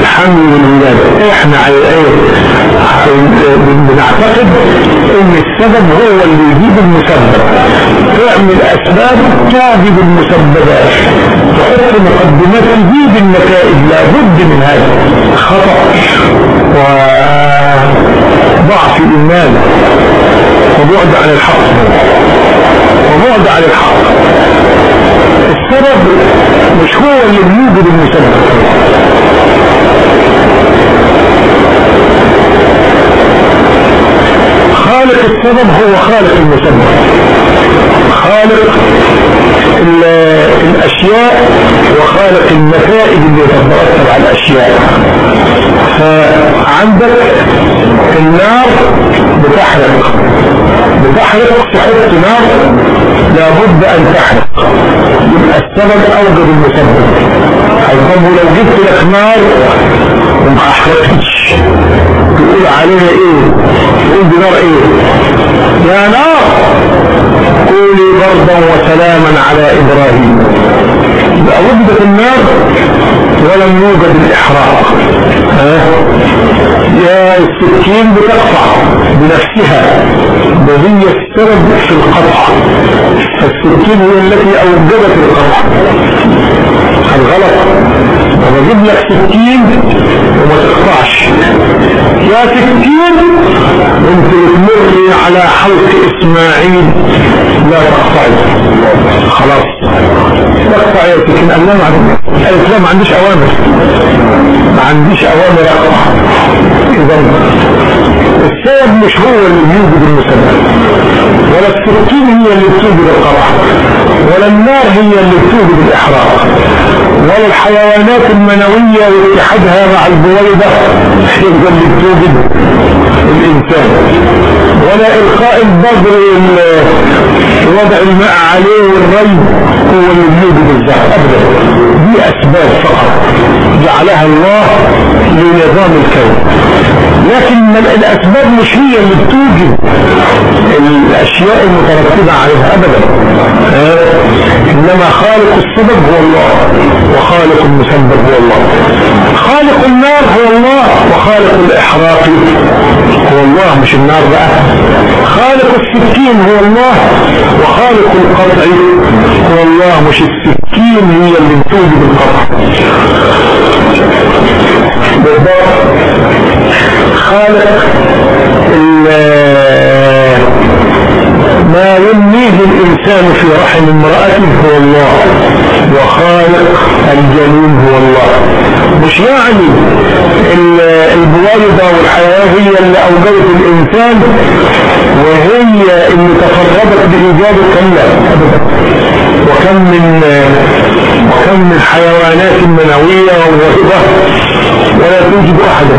الحمل والولادة إحنا على إيه بنعتقد إن السبب هو اللي يجيب المسبب. تعمل اسباب تعجب المسببات تحط مقدمات تجيب النتائج. لابد من هذا. خطأ. وضعف الإيمان وبعد عن الحق. وبعد عن الحق. السبب مش هو اللي بيوجد المسبب. خالق السبب هو خالق المسبب. خالق الأشياء وخالق النتائج اللي تترتب على الأشياء. فعندك النار بتحرق. بتحرق تحط نار لابد أن تحرق. يبقى السبب اوجد المسبب. هيقوم لو جبت لك نار وما أحرقتش. تقول عليها إيه؟ تقول دي نار إيه؟ يا نار! قولي بردا وسلاما على إبراهيم. يبقى وجدت النار ولم يوجد الإحراق. يا السكين بتقطع بنفسها وهي السبب في القطع. فالسكين هي التي اوجدت القطع. الغلط أنا أجيب لك سكين وما تقطعش. يا سكين أنت بتمري على حلق إسماعيل لا تقطعي خلاص. تقطع يا سكين قال لا ما ما عنديش أوامر. ما عنديش أوامر اقطع السبب مش هو اللي يوجد المسبب ولا السكين هي اللي بتوجد القطع ولا النار هي اللي بتوجد الاحراق ولا الحيوانات المنوية واتحادها مع البويضة هي اللي بتوجد الإنسان. ولا إلقاء البذر وضع الماء عليه والري هو اللي بيوجد الزهر ابدا. دي أسباب فقط. جعلها الله لنظام الكون. لكن الأسباب مش هي اللي بتوجد. الأشياء المترتبة عليها ابدا. إنما خالق السبب هو الله وخالق المسبب هو الله. خالق النار هو الله وخالق الإحراق هو الله مش النار بقى. خالق السكين هو الله وخالق القطع هو الله مش السكين هي اللي بتوجد القطع. بالضبط. خالق ما يمنيه الإنسان في رحم امرأته هو الله وخالق الجنين هو الله. مش يعني البوالدة والحياة هي اللي أوجدت الإنسان وهي اللي تفردت بإيجاد كلا أبدا. وكم من وكم من حيوانات منوية وواهبة ولا توجد أحدا.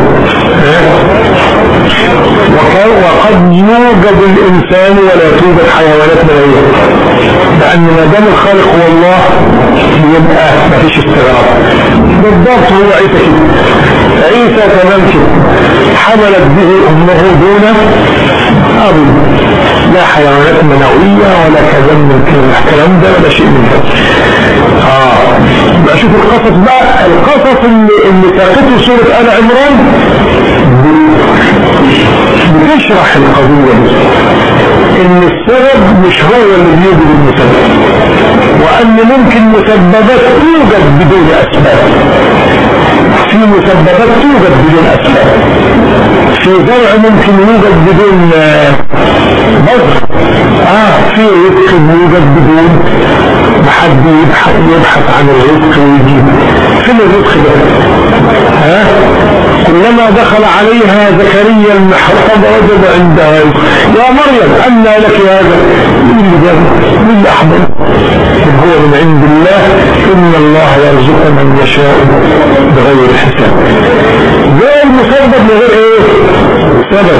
وقد يوجد الإنسان ولا توجد حيوانات منوية لأن ما دام الخالق هو الله يبقى ما فيش استغراب بالضبط هو عيسى كده. عيسى تمام كده. حملت به أمه دون أبي لا حيوانات منوية ولا كذا من الكلام ده ولا شيء من ده. آه. بقى شوف القصص بقى. القصص اللي, اللي ساقته سورة آل عمران بتشرح القضية دي إن السبب مش هو اللي بيوجد المسبب وأن ممكن مسببات توجد بدون أسباب. في مسببات توجد بدون أسباب. في زرع ممكن يوجد بدون بذر. آه في رزق يوجد بدون. حد يبحث عن الرزق ويجيب. فين الرزق ده؟ ها؟ كلما دخل عليها زكريا المحراب وجد عندها يا مريم أنى لك هذا من جاب من أحضر هو من عند الله إن الله يرزق من يشاء بغير حساب. جاء المسبب من غير إيه؟ سبب.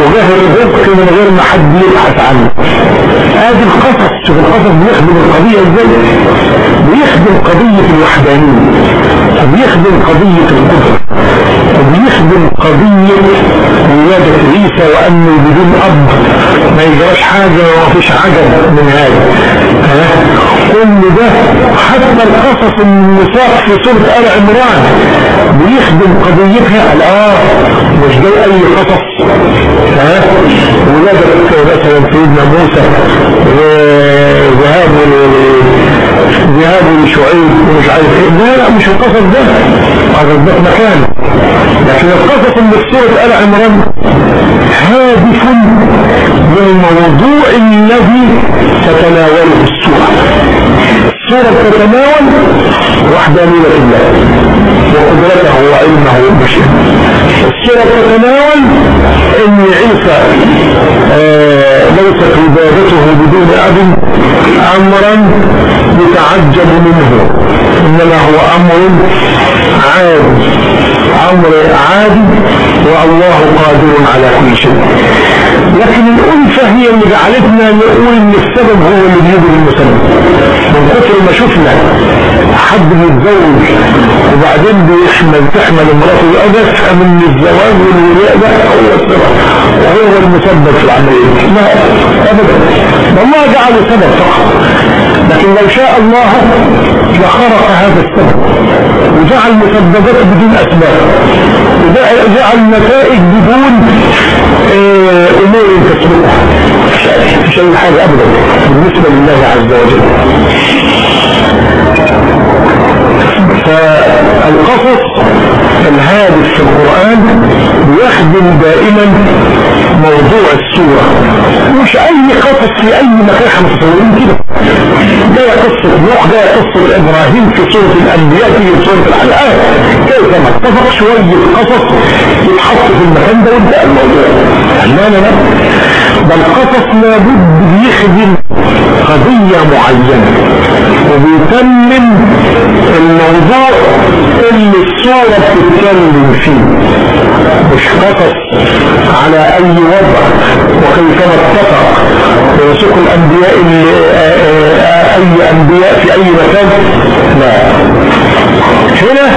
وجاه الرزق من غير ما حد يبحث عنه. هذه القصص شوف القصص بيخدم القضية إزاي؟ بيخدم قضية الوحدانية وبيخدم قضية القدر وبيخدم قضية ولادة عيسى وأنه بدون أب. ما يجراش حاجة ومفيش عجب من هذا. كل ده حتى القصص المساق في سورة آل عمران بيخدم قضيتها الآه مش جاي أي قصص. ها؟ ولادة مثلا سيدنا موسى وذهاب ذهاب لشعيب ومش عارف إيه. لا لا مش القصص ده. هذا مكان. لكن القصص اللي في آل عمران هادف للموضوع الذي تتناوله السورة. السورة تتناول وحدانية الله وقدرته وعلمه ومشيه السورة تتناول إن عيسى آه ليست عبادته بدون أب امرا يتعجب منه. إنما هو أمر عادي أمر عادي والله قادر على كل شيء. لكن الألفة هي اللي جعلتنا نقول إن السبب هو اللي بيجي المسبب من كثر ما شفنا حد بيتزوج وبعدين بيحمل تحمل امراته الأبس من الزواج والولاء ده هو السبب. وهو المسبب في العملية. لا أبدا. والله جعله سبب فقط لكن لو شاء الله لخرق هذا السبب وجعل مسببات بدون أسباب. وجعل نتائج بدون امور تسبقها مش أي ابدا. بالنسبة لله عز وجل. فالقصص الهادف في القرآن بيخدم دائما موضوع السورة. مش أي قصص في أي مكان إحنا متصورين كده جاية قصة نوح جاية قصة إبراهيم في سورة الأنبياء في سورة الحلقات كيف ما اتفق شوية قصص يتحط في المكان ده ويبدأ الموضوع. لا ده القصص لابد بيخدم قضية معينة. وبيتمم الموضوع اللي الصورة بتتكلم فيه. مش قصص على أي وضع. وكيفما اتفق ويسوق الأنبياء أي أنبياء في أي مكان؟ لا. هنا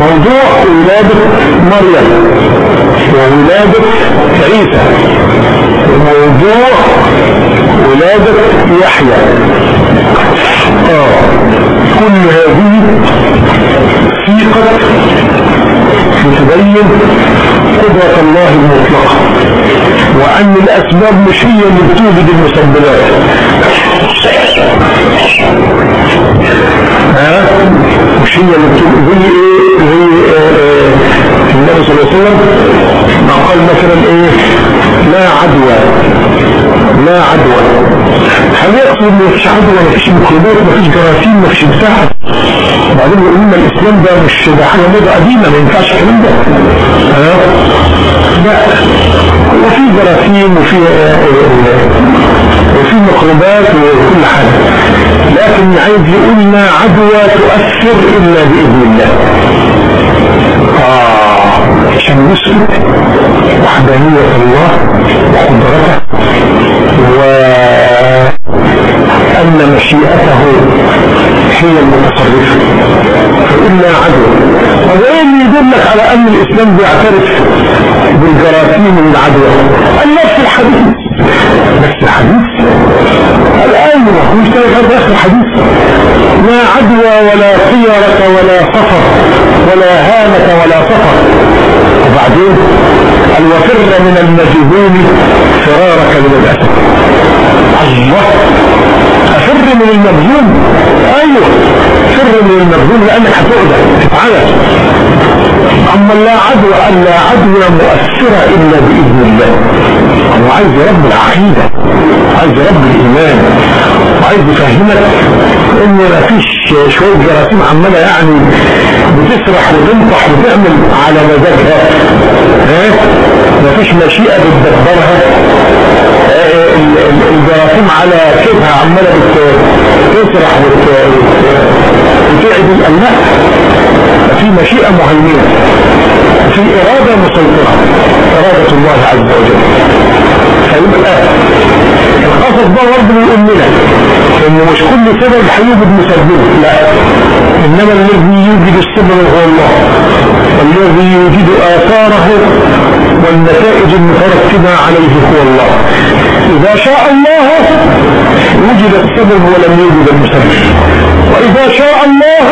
موضوع ولادة مريم وولادة عيسى. وموضوع ولادة يحيى. آه. كل هذه ثيقة تبين قدرة الله المطلقة وأن الأسباب مش هي اللي بتوجد المسببات. ها؟ مش هي اللي بتوجد زي آه النبي صلى الله عليه وسلم ما قال مثلا إيه؟ لا عدوى لا عدوى. مفيش عدوى مفيش ميكروبات مفيش جراثيم مفيش مساحة وبعدين يقول لنا الإسلام ده مش ده حاجة موضة قديمة ما ينفعش الكلام ده. لا. وفي جراثيم وفي وفي ميكروبات وكل حاجة. لكن عايز يقول لنا عدوى تؤثر إلا بإذن الله. آه عشان نثبت وحدانية الله وقدرته وأن مشيئته هي المتصرفة. فإلا عدو. وإيه اللي يدلك على أن الإسلام بيعترف بالجراثيم والعدوى النفس الحديث. نفس الحديث؟ الآن مش هذا آخر الحديث لا عدوى ولا طيرة ولا سفر ولا هامة ولا سفر. وبعدين الوفر من المجهول فرارك من الأسد. الله! أفر من المجهول أيوه فر من المجهول لأنك هتؤذى. تتعالج أما لا عدوى أن لا عدوى مؤثرة إلا بإذن الله. هو عايز رب العقيدة عايز رب الإيمان وعايز يفهمك إن ما فيش شوية جراثيم عمالة يعني بتسرح وتنطح وتعمل على مزاجها. ها؟ ما فيش مشيئة بتدبرها. الجراثيم على كيفها عمالة بتسرح وتعد الألماء في مشيئة مهيمنة في إرادة مسيطرة إرادة الله عز وجل. فيبقى القصص ده برضه بيقول لنا إن مش كل سبب هيوجد مسببه لا. إنما الذي يوجد السبب هو الله. والذي يوجد آثاره والنتائج المترتبة عليه هو الله. إذا شاء الله وجد السبب ولم يوجد المسبب. وإذا شاء الله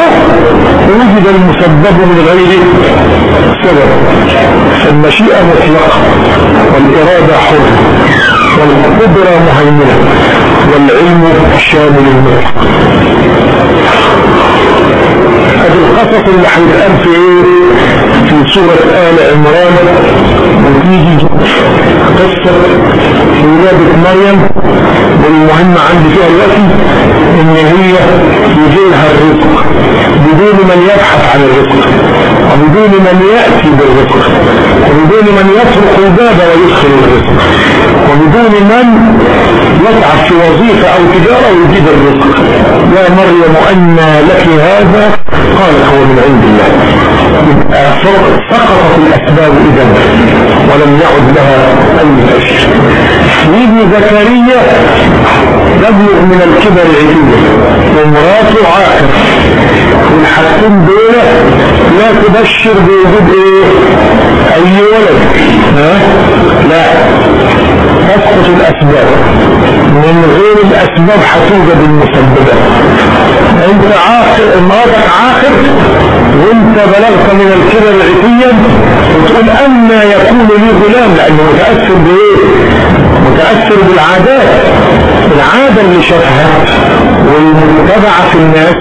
وجد المسبب من غير سبب. فالمشيئة مطلقة والإرادة حرة. والقدرة مهيمنة والعلم شامل المطلق هذه القصص اللي هيتقال في إيه في سورة آل عمران وتيجي قصة ولادة مريم والمهم عندي فيها الوقت إن هي يجيلها الرزق بدون من يبحث عن الرزق. وبدون من يأتي بالرزق. وبدون من يطرق الباب ويدخل الرزق. وبدون من يتعب في وظيفة أو تجارة ويجيب الرزق. يا مريم أنى لك هذا؟ قال هو من عند الله. سقطت الأسباب إذا ولم يعد لها أي تأشير يجي زكريا يبلغ من الكبر عتية ومراته عاقر والحاجتين دول لا تبشر بوجود إيه؟ أي ولد. ها؟ لا. تسقط الأسباب. من غير الأسباب هتوجد المسببات انت عاقر مراتك عاقر وانت بلغت من الكبر عتيا وتقول اما يكون لي غلام لأنه متأثر بإيه؟ متأثر بالعادات. العادة اللي شافها والمتبعه في الناس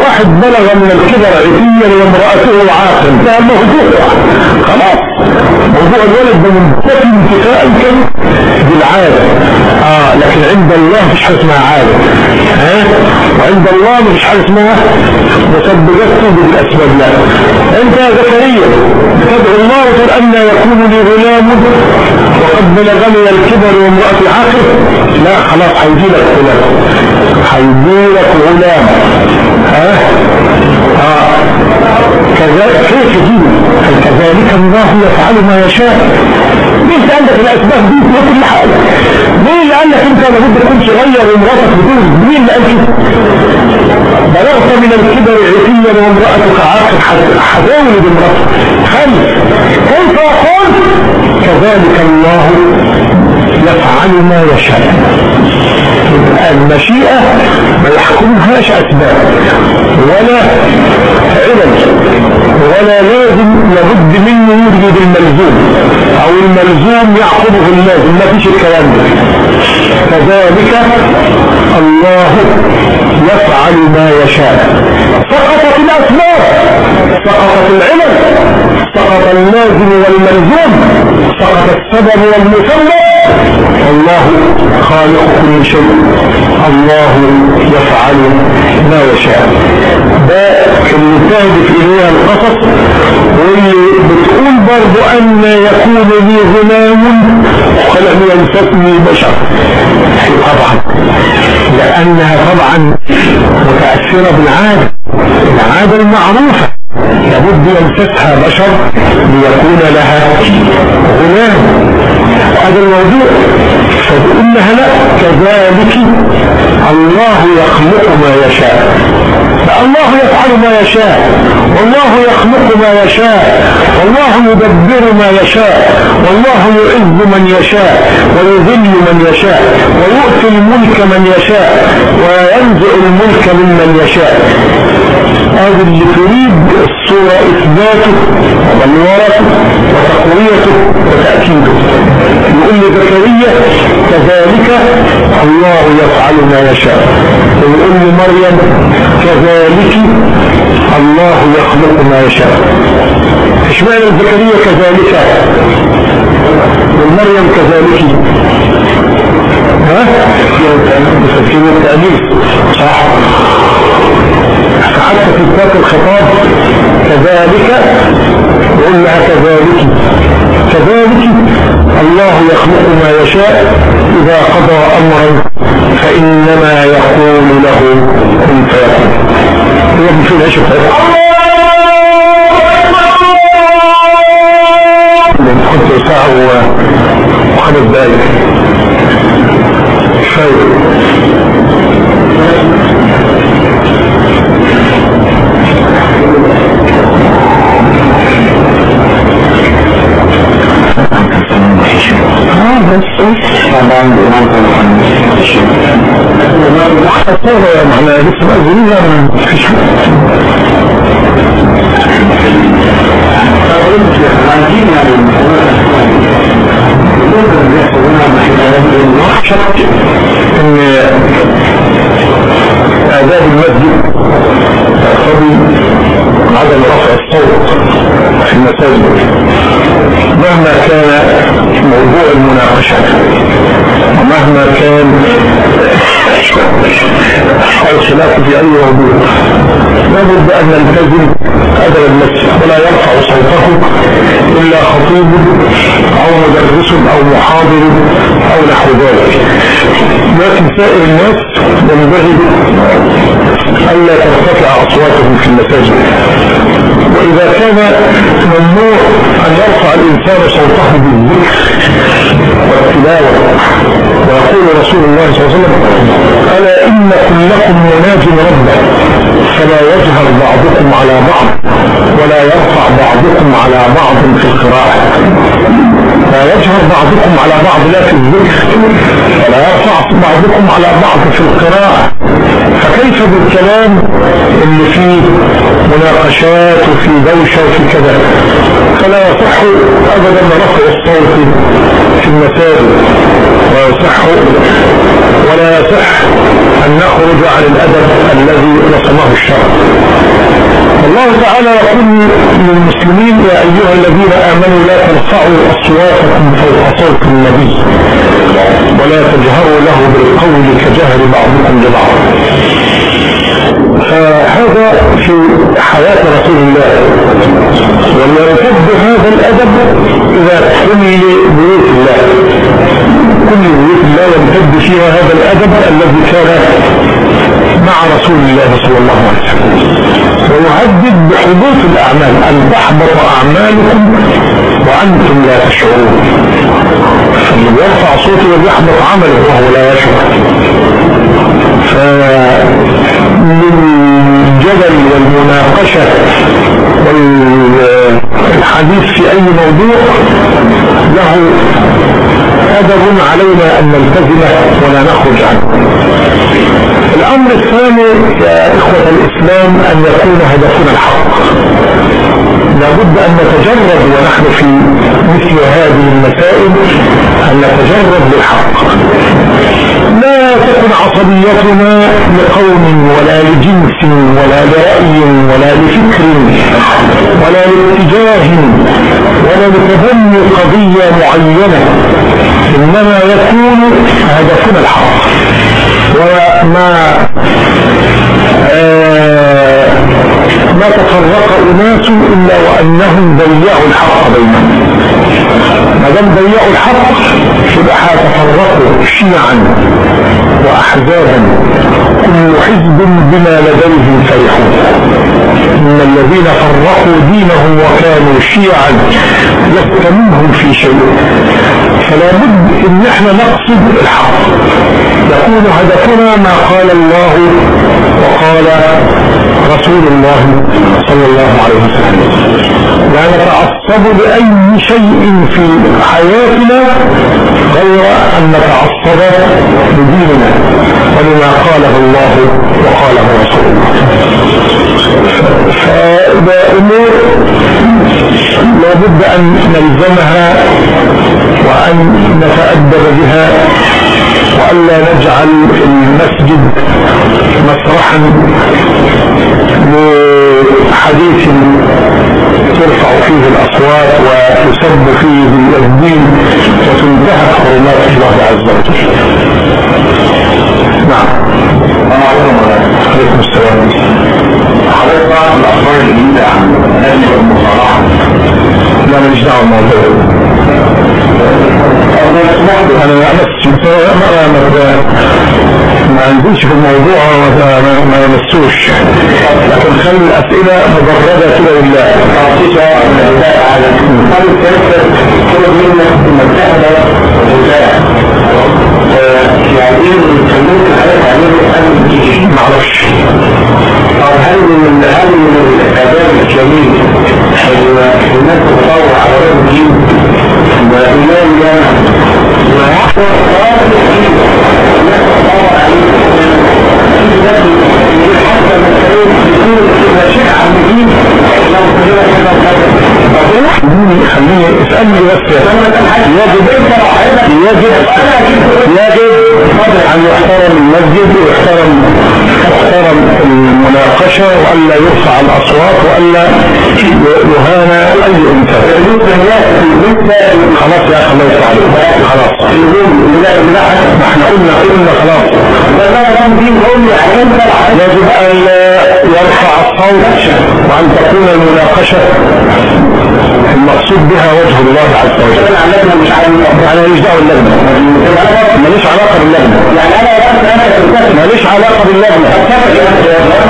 واحد بلغ من الكبر عتيا وامرأته عاقل. ده موضوع خلاص. موضوع الولد ده منتفي انتفاء كان بالعادة. آه لكن عند الله مفيش حاجة اسمها عادة ها؟ وعند الله مفيش حاجة اسمها مسببات توجد الاسباب لا. أنت يا زكريا بتدعو الله وتقول ان يكون لي غلام وقد بلغني الكبر وامرأتي عاقل لا خلاص هيجي لك غلام. هيجي لك غلام. ها؟ آه. كذلك كيف دين كذلك الله يفعل ما يشاء. اللي عندك الأسباب؟ دي في كل حاجة قال لك أنت لابد تكون صغير ومراتك بتولد مين اللي قال بلغت من الكبر عتيا وامرأتك عاقل هتولد امراتك خلف كيف أقول؟ كذلك الله يفعل ما يشاء. المشيئة ما يحكمهاش أسباب. ولا علل ولا لازم لابد منه يوجد الملزوم. أو الملزوم يعقبه اللازم ما فيش الكلام ده. كذلك الله يفعل ما يشاء. سقطت الأسباب سقطت العلل سقط اللازم والملزوم سقط السبب والمسبب الله خالق كل شيء الله يفعل ما يشاء. ده اللي تهدف إليها القصص واللي بتقول برضو أن يكون لي غلام ولم يلفتني بشر. طبعا لأنها طبعا متأثرة بالعادة. العادة المعروفة لابد يمسكها بشر ليكون لها غلام. هذا الموضوع لها لا كذلك الله يخلق ما يشاء. الله يفعل ما يشاء. والله يخلق ما يشاء. والله يدبر ما يشاء. والله يعز من يشاء. ويذل من يشاء. ويؤتي الملك من يشاء. وينزع الملك ممن يشاء. هذا اللي تريد الصورة إثباته وبلورته وتقويته وتأكيده. يقول لزكريا كذلك الله يفعل ما يشاء. ويقول لمريم كذلك الله يخلق ما يشاء. إشمعنى زكريا كذلك؟ والمريم كذلك؟ ها؟ في التأليف صح. حتى في كتاب الخطاب كذلك لها كذلك. كذلك الله يخلق ما يشاء إذا قضى أمرا فإنما يقول له كن فيكون. هو إيش كنت ساعة وخمس شوية طبعا إحنا لسه مأذنين ما فيش شك إن آداب المسجد تقتضي عدم رفع الصوت في المساجد مهما كان موضوع المناقشة ومهما كان. الخلاف في أي موضوع لابد أن نلتزم أدب المسجد. ولا يرفع صوته إلا خطيب أو مدرس أو محاضر أو نحو ذلك. لكن سائر الناس ينبغي ألا ترتفع أصواتهم في المساجد. وإذا كان ممنوع أن يرفع الإنسان صوته بالذكر والتلاوة. ويقول رسول الله صلى الله عليه وسلم ألا إن كلكم مناج ربه فلا يجهر بعضكم على بعض ولا يرفع بعضكم على بعض في القراءة. لا يجهر بعضكم على بعض لا في الذكر ولا يرفع بعضكم على بعض في القراءة. فكيف بالكلام اللي فيه مناقشات وفي دوشة وفي كذا؟ فلا يصح أبدا رفع الصوت في المساجد ويصح ولا يصح أن نخرج عن الأدب الذي رسمه الشرع. الله تعالى يقول للمسلمين يا أيها الذين آمنوا لا ترفعوا أصواتكم فوق صوت النبي ولا تجهروا له بالقول كجهر بعضكم لبعض. فهذا في حياة رسول الله وليرتد هذا الأدب إذا كل يمتد فيها هذا الأدب الذي كان مع رسول الله صلى الله عليه وسلم. ويهدد بحدوث الأعمال. أن تحبط أعمالكم وأنتم لا تشعرون. فاللي بيرفع صوته وبيحبط عمله وهو لا يشعر. الجدل والمناقشة والحديث في أي موضوع له أدب علينا أن نلتزمه ولا نخرج عنه. الأمر الثاني يا إخوة الإسلام أن يكون هدفنا الحق. لابد أن نتجرد ونحن في مثل هذه المسائل أن نتجرد بالحق. لا تكن عصبيتنا لقوم ولا لجنس ولا لرأي ولا لفكر ولا لاتجاه ولا لتبني قضية معينة. إنما يكون هدفنا الحق. وما آه ما تفرق أناس إلا وأنهم ضيعوا الحق بينهم. ما دام ضيعوا الحق يبقى هيتفرقوا شيعا. وأحزابا كل حزب بما لديهم فرحون. إن الذين فرقوا دينهم وكانوا شيعا لست منهم في شيء. فلا بد إن إحنا نقصد الحق. يكون هدفنا ما قال الله وقال رسول الله صلى الله عليه وسلم. لا نتعصب لأي شيء في حياتنا غير أن نتعصب بديننا ولما قاله الله وقاله رسول الله فإذا أمور لابد أن نلزمها وأن نتأدب بها وألا نجعل المسجد مسرحا لحديث ترفع فيه الأصوات ويسب فيه الدين وتنتهك حرمات الله عز وجل. نعم. عليكم السلام. حضرتك بعض الأخبار الجديدة عن نجم المصارعة لا ماليش دعوة بالموضوع. أنا ما عنديش في الموضوع ما- يمسوش. لكن خلي الأسئلة مجردة كده لله. هل الكلام طلب منك المجتهدة والا يرفع الأصوات والا يهان أي إنسان. خلاص يا أخي الله يفتح خلاص. ما إحنا قلنا قلنا خلاص. يجب أن يرفع الصوت وأن تكون المناقشة المقصود بها وجه الله عز وجل. يعني ماليش دعوة باللجنه ماليش علاقة باللجنه ماليش علاقة باللجنه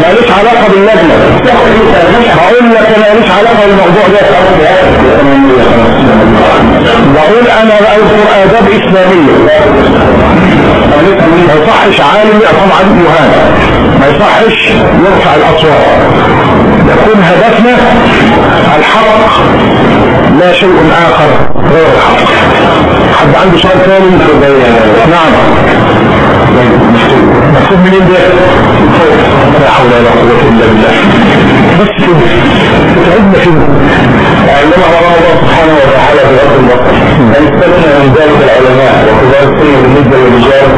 ماليش علاقة باللجنه بقول لك ماليش علاقة بالموضوع ده. بقول أنا بذكر اداب اسلاميه ما يصحش عالم طبعا يهان ما يصحش يرفع الأصوات. يكون هدفنا الحق لا شيء الحق حد عنده سؤال ثاني نعم. مكتوب منين ده؟ لا حول ولا قوة إلا بالله. بس كده. تعبنا كده. أمر الله سبحانه وتعالى بغض البصر أن يستثنى من ذلك العلماء وكبار السن بالنسبة للرجال.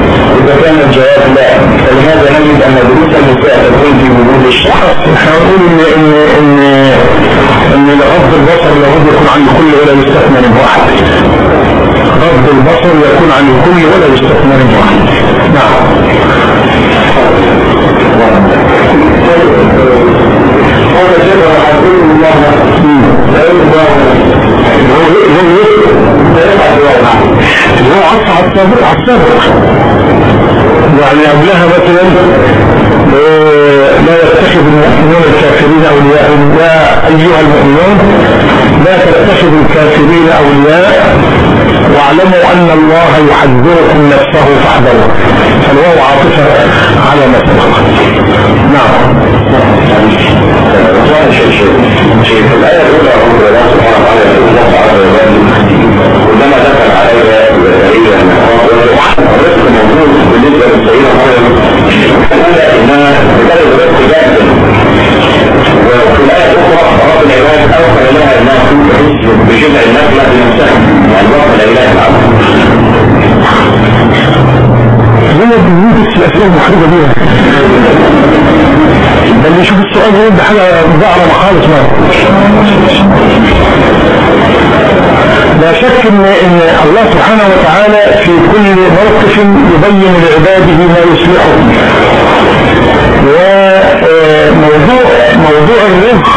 إذا كان الجواب لا. فلماذا نجد أن دروس النساء تكون في وجود الشخص. إحنا نقول ان ان ان إن غض البصر لابد يكون عند كل ولا يستثنى من واحد غض البصر يكون عند كل ولا يستثنى من واحد نعم. هذا شيء وحسبه الله لا هو عطف على السابق على السابق. يعني قبلها مثلا لا يتخذ المؤمنون الكافرين أولياء. يا أيها المؤمنون لا تتخذوا الكافرين أولياء. واعلموا أن الله يحذركم نفسه فاحذروا فالواو عاطفه على ما سبق نعم. في الآية الأولى الله سبحانه وتعالى يقول الله تعالى كلما دخل عليها زكريا الرزق موجود بالنسبة للسيدة مريم وفي الآية الأخرى رب العباد أوحى لها أنها تحس بجذع النخلة بنفسها يعني رب هو بيوت ده اللي يشوف السؤال ده حاجة خالص ما لا شك إن إن الله سبحانه وتعالى في كل موقف يبين لعباده ما يصلحهم وموضوع موضوع الرزق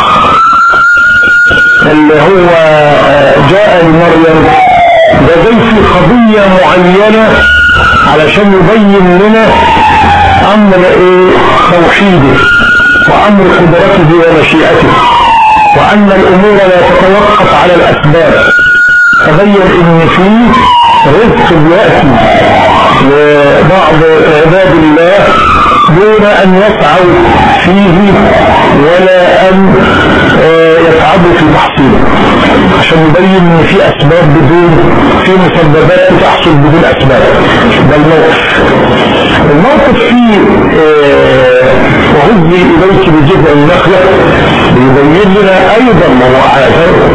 اللي هو جاء لمريم ده في قضية معينة علشان يبين لنا أمر إيه؟ توحيده وأمر قدرته ومشيئته وأن الأمور لا تتوقف على الأسباب. تبين إن في رزق بياتي لبعض عباد الله دون أن يسعوا فيه ولا أن يتعبوا في تحصيله. عشان نبين ان في أسباب بدون في مسببات تحصل بدون أسباب. ده الموقف الموقف فيه وهزي إليك بجذع النخلة بيبين لنا أيضا هو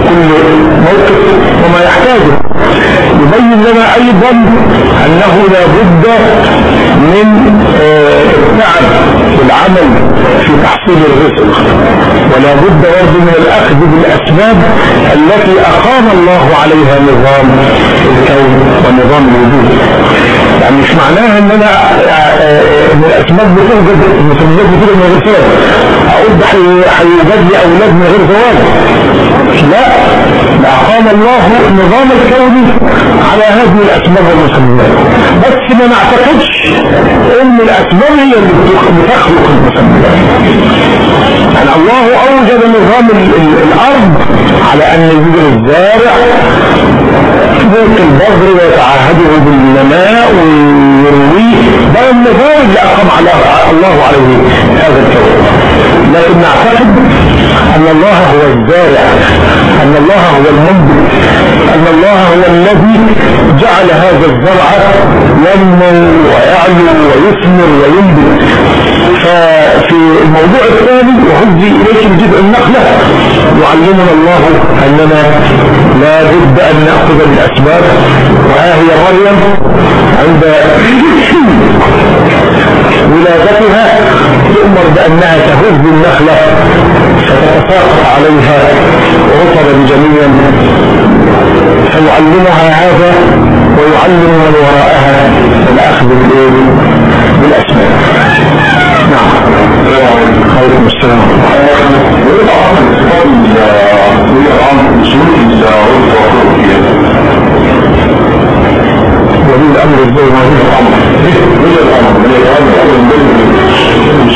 كل موقف وما يحتاجه. يبين لنا أيضا أنه لا بد من التعب والعمل في تحصيل الرزق. ولا بد برضه من الأخذ بالأسباب التي اقام الله عليها نظام الكون ونظام الوجود. يعني مش معناها ان أنا ان الاسباب بتوجد المسببات بتوجد من غير أقول ده هيوجد لي أولاد من غير زواج لا ده أقام الله نظام الكون على هذه الأسباب والمسببات بس ما نعتقدش إن الأسباب هي اللي بتخلق المسببات يعني الله أوجد نظام الأرض على أن يوجد الزارع يلقي البذر ويتعهده بالنماء ويرويه. ده النظام اللي أقام على الله عليه هذا الكون. لكن نعتقد أن الله هو الزارع أن الله هو المنبت أن الله هو الذي جعل هذا الزرع ينمو ويعلو ويثمر وينبت. ففي الموضوع الثاني وهزي اليك بجزء النخلة. يعلمنا الله أننا لا بد أن نأخذ بالاسباب وها هي مريم عند ولادتها تؤمر بأنها تهز النخلة فتتساقط عليها رطبا جميلا فيعلمها هذا ويعلم من وراءها الأخذ بالاسباب نعم. عليكم السلام. ولي الامر إزاي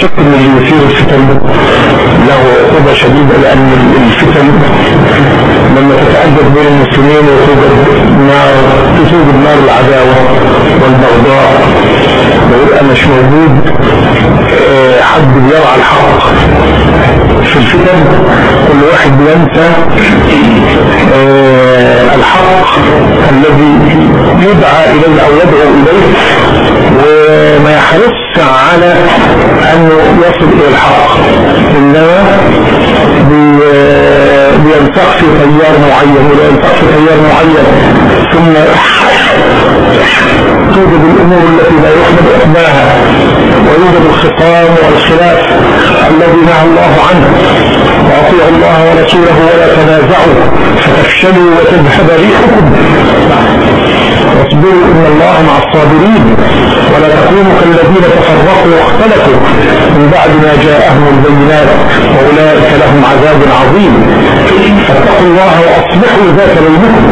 شك ان اللي يثير الفتن. له عقوبة شديدة لأن الفتن لما تتعدد بين المسلمين وتوجد نار توجد نار العداوة والبغضاء. ويبقى مش موجود حد بيرعى الحق. في الفتن كل واحد بينسى الحق الذي يدعى إليه أو يدعو إليه. وما يحرص على انه يصل إلى الحق. إنما بينفق في تيار معين ولا ينفق في تيار معين. ثم توجد الأمور التي لا يحمد حكمها ويوجد الخصام والخلاف الذي نهى الله عنه. وأطيعوا الله ورسوله ولا تنازعوا فتفشلوا وتذهب ريحكم. واصبروا إن الله مع الصابرين ولا تكونوا كالذين تفرقوا واختلفوا. من بعد ما جاءهم البينات واولئك لهم عذاب عظيم. فاتقوا الله وأصلحوا ذات بينكم.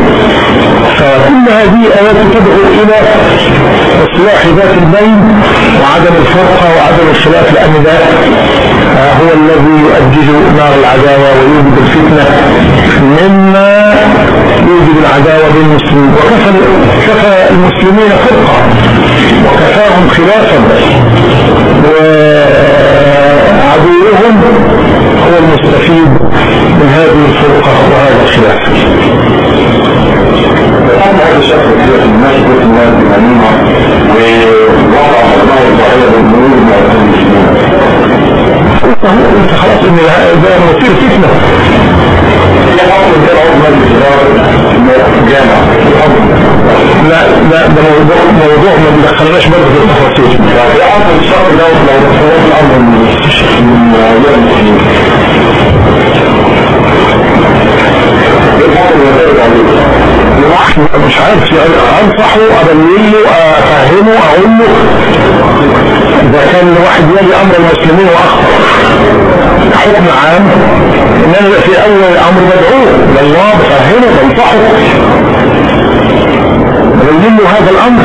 فكل هذه ايات تدعو إلى إصلاح ذات البين وعدم الفرقة وعدم الخلاف ده هو الذي يؤجج نار العداوة ويوجد الفتنة. مما يوجد العداوة بين المسلمين. وكفى كفى المسلمين فرقة. وكفاهم خلافا. وعدوهم هو المستفيد من هذه الفرقة وهذا الخلاف. هذا الشخص في الناس كل الناس بمنيمة ووضع الله مع المسلمين أنت خلاص ان ده مثير فتنه في لا لا ده موضوع موضوع ما بيدخلناش برضه في التفاصيل. في أمر الشر لو لو تفوت الأمر من من مش عارف أنصحه ابين له أفهمه أقول له إذا كان واحد يلي أمر المسلمين وأخطأ. حكم عام ان أنا في أول الأمر بدعوه لله بفهمه بنصحه ببين له هذا الأمر.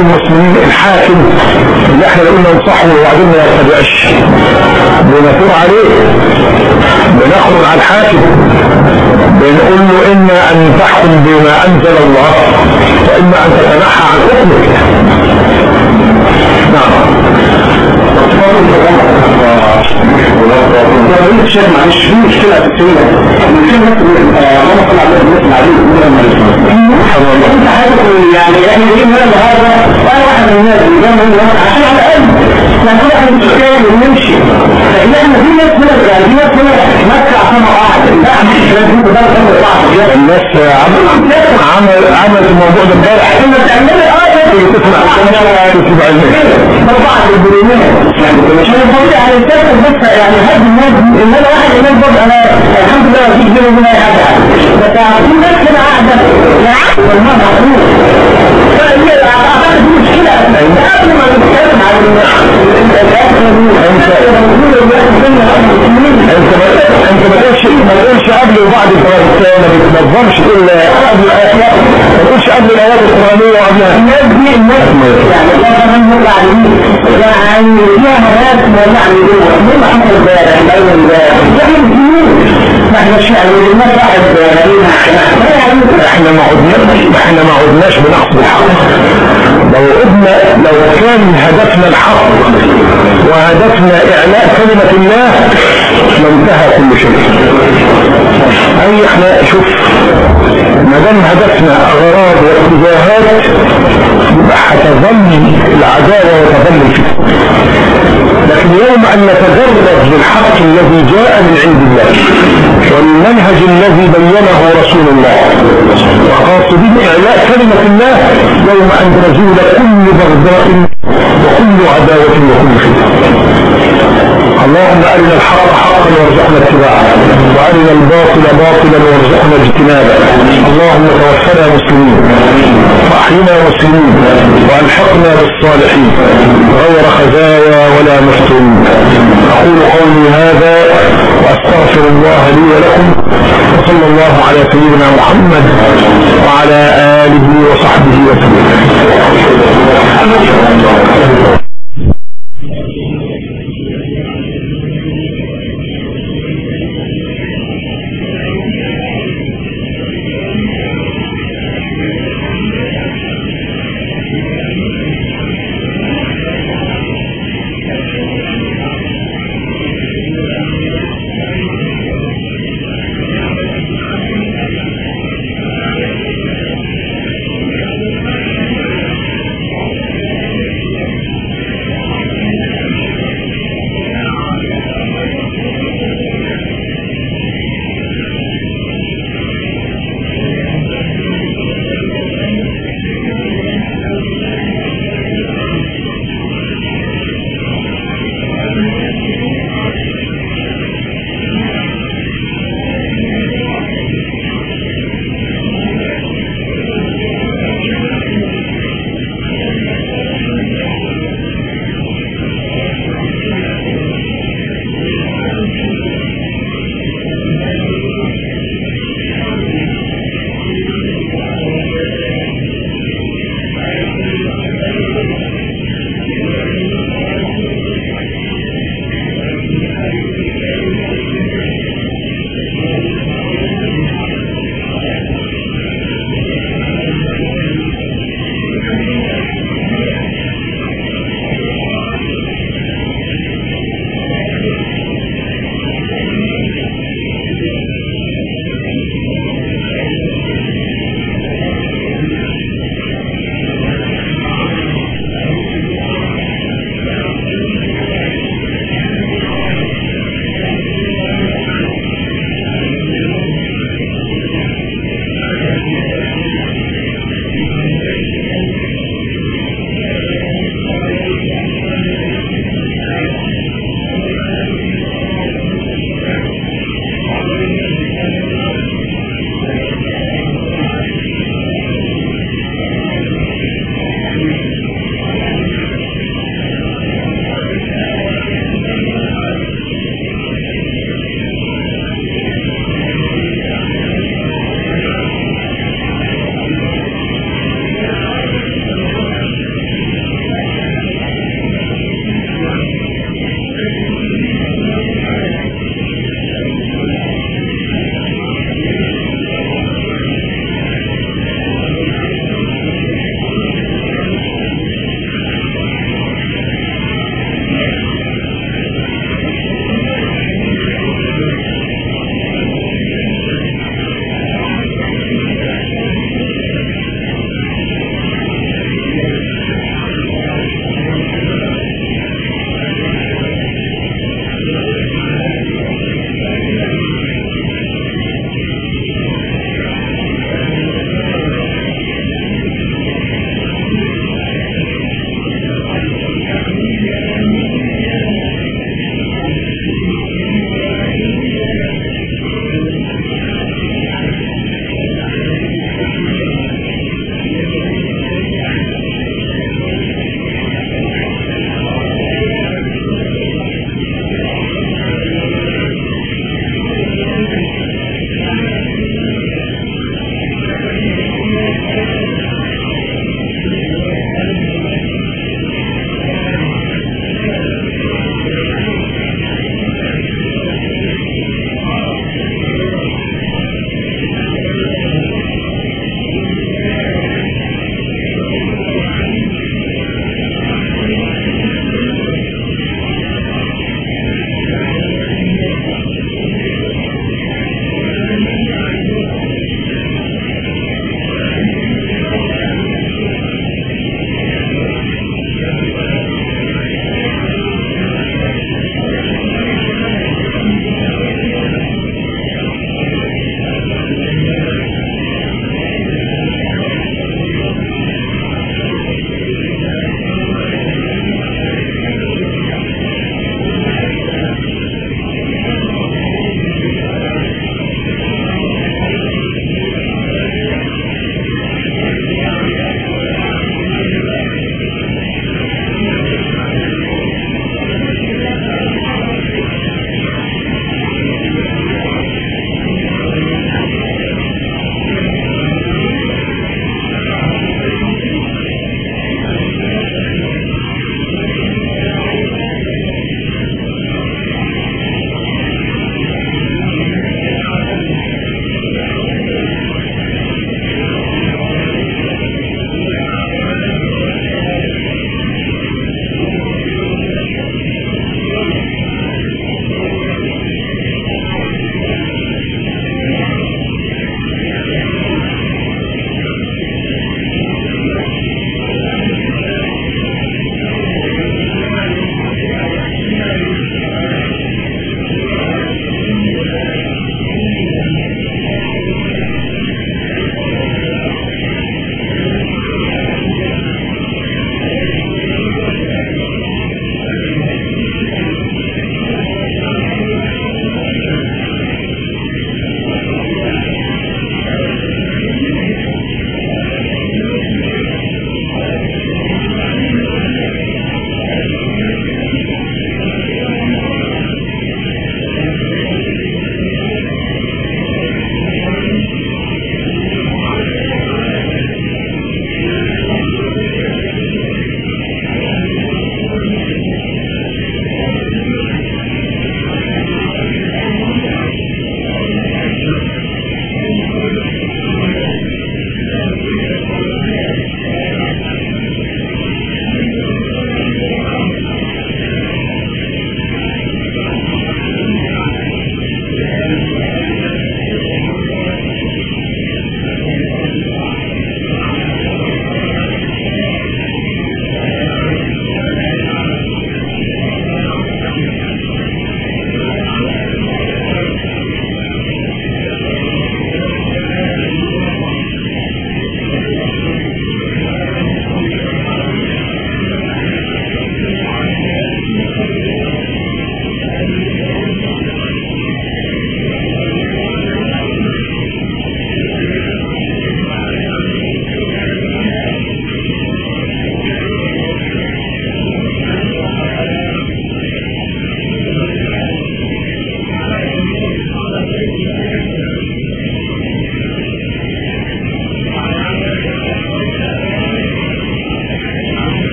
المسلمين الحاكم اللي إحنا قلنا ننصحه وبعدين ما يتبعش بنثور عليه بنخرج على الحاكم بنقول له اما ان تحكم بما أنزل الله وإما أن تتنحى عن حكمك نعم. شيخ معلش في مشكلة أساسية المشكلة اللهم صل على النبي العظيم انت عارف يعني إحنا جايين هنا النهارده وأنا واحد من الناس اللي جاي من عشان على الاقل ناخد إحنا نشتغل ونمشي لأن إحنا في ناس هنا يعني في ناس هنا ماسكه عصامه واحدة لا مش لازم ده الناس عمل عمل عمل الموضوع ده امبارح. إحنا بتعمل آه تسمع تسمع يعني هاد الناس ان أنا واحد هناك برضه أنا الحمد لله وبين اي حاجة بس في ناس كده قاعدة والله معقول فهي اعتقد دي مشكله قبل ما نتكلم عن انت ما انت ما تقولش ما تقولش قبل وبعد القران ما بتنظمش الا قبل الايات ما تقولش قبل الايات القرانيه وقبلها الناس دي الناس يعني الله كمان يطلع عليه يعني فيها ناس من جوه مين محمد امبارح الأول امبارح إحنا ما يعني عدناش إحنا ما عدناش بنقصد الحق لو قدنا لو كان هدفنا الحق وهدفنا إعلاء كلمة الله لانتهى كل شيء. أي إحنا شوف ما دام هدفنا اغراض واتجاهات يبقى هتظل العداوة وتظل الفتنة. لكن يوم أن نتدرج بالحق الذي جاء من عند الله والمنهج الذي بينه رسول الله. وقاصدين إعلاء كلمة الله يوم أن تزول كل بغضاء وكل عداوة وكل فتنة اللهم أرنا الحق حقا وارزقنا اتباعه وأرنا الباطل باطلا وارزقنا اجتنابه. اللهم توفنا مسلمين وأحينا مسلمين وألحقنا بالصالحين غير خزايا ولا مفتونين أقول قولي هذا وأستغفر الله لي ولكم وصلى الله على سيدنا محمد وعلى آله وصحبه وسلم.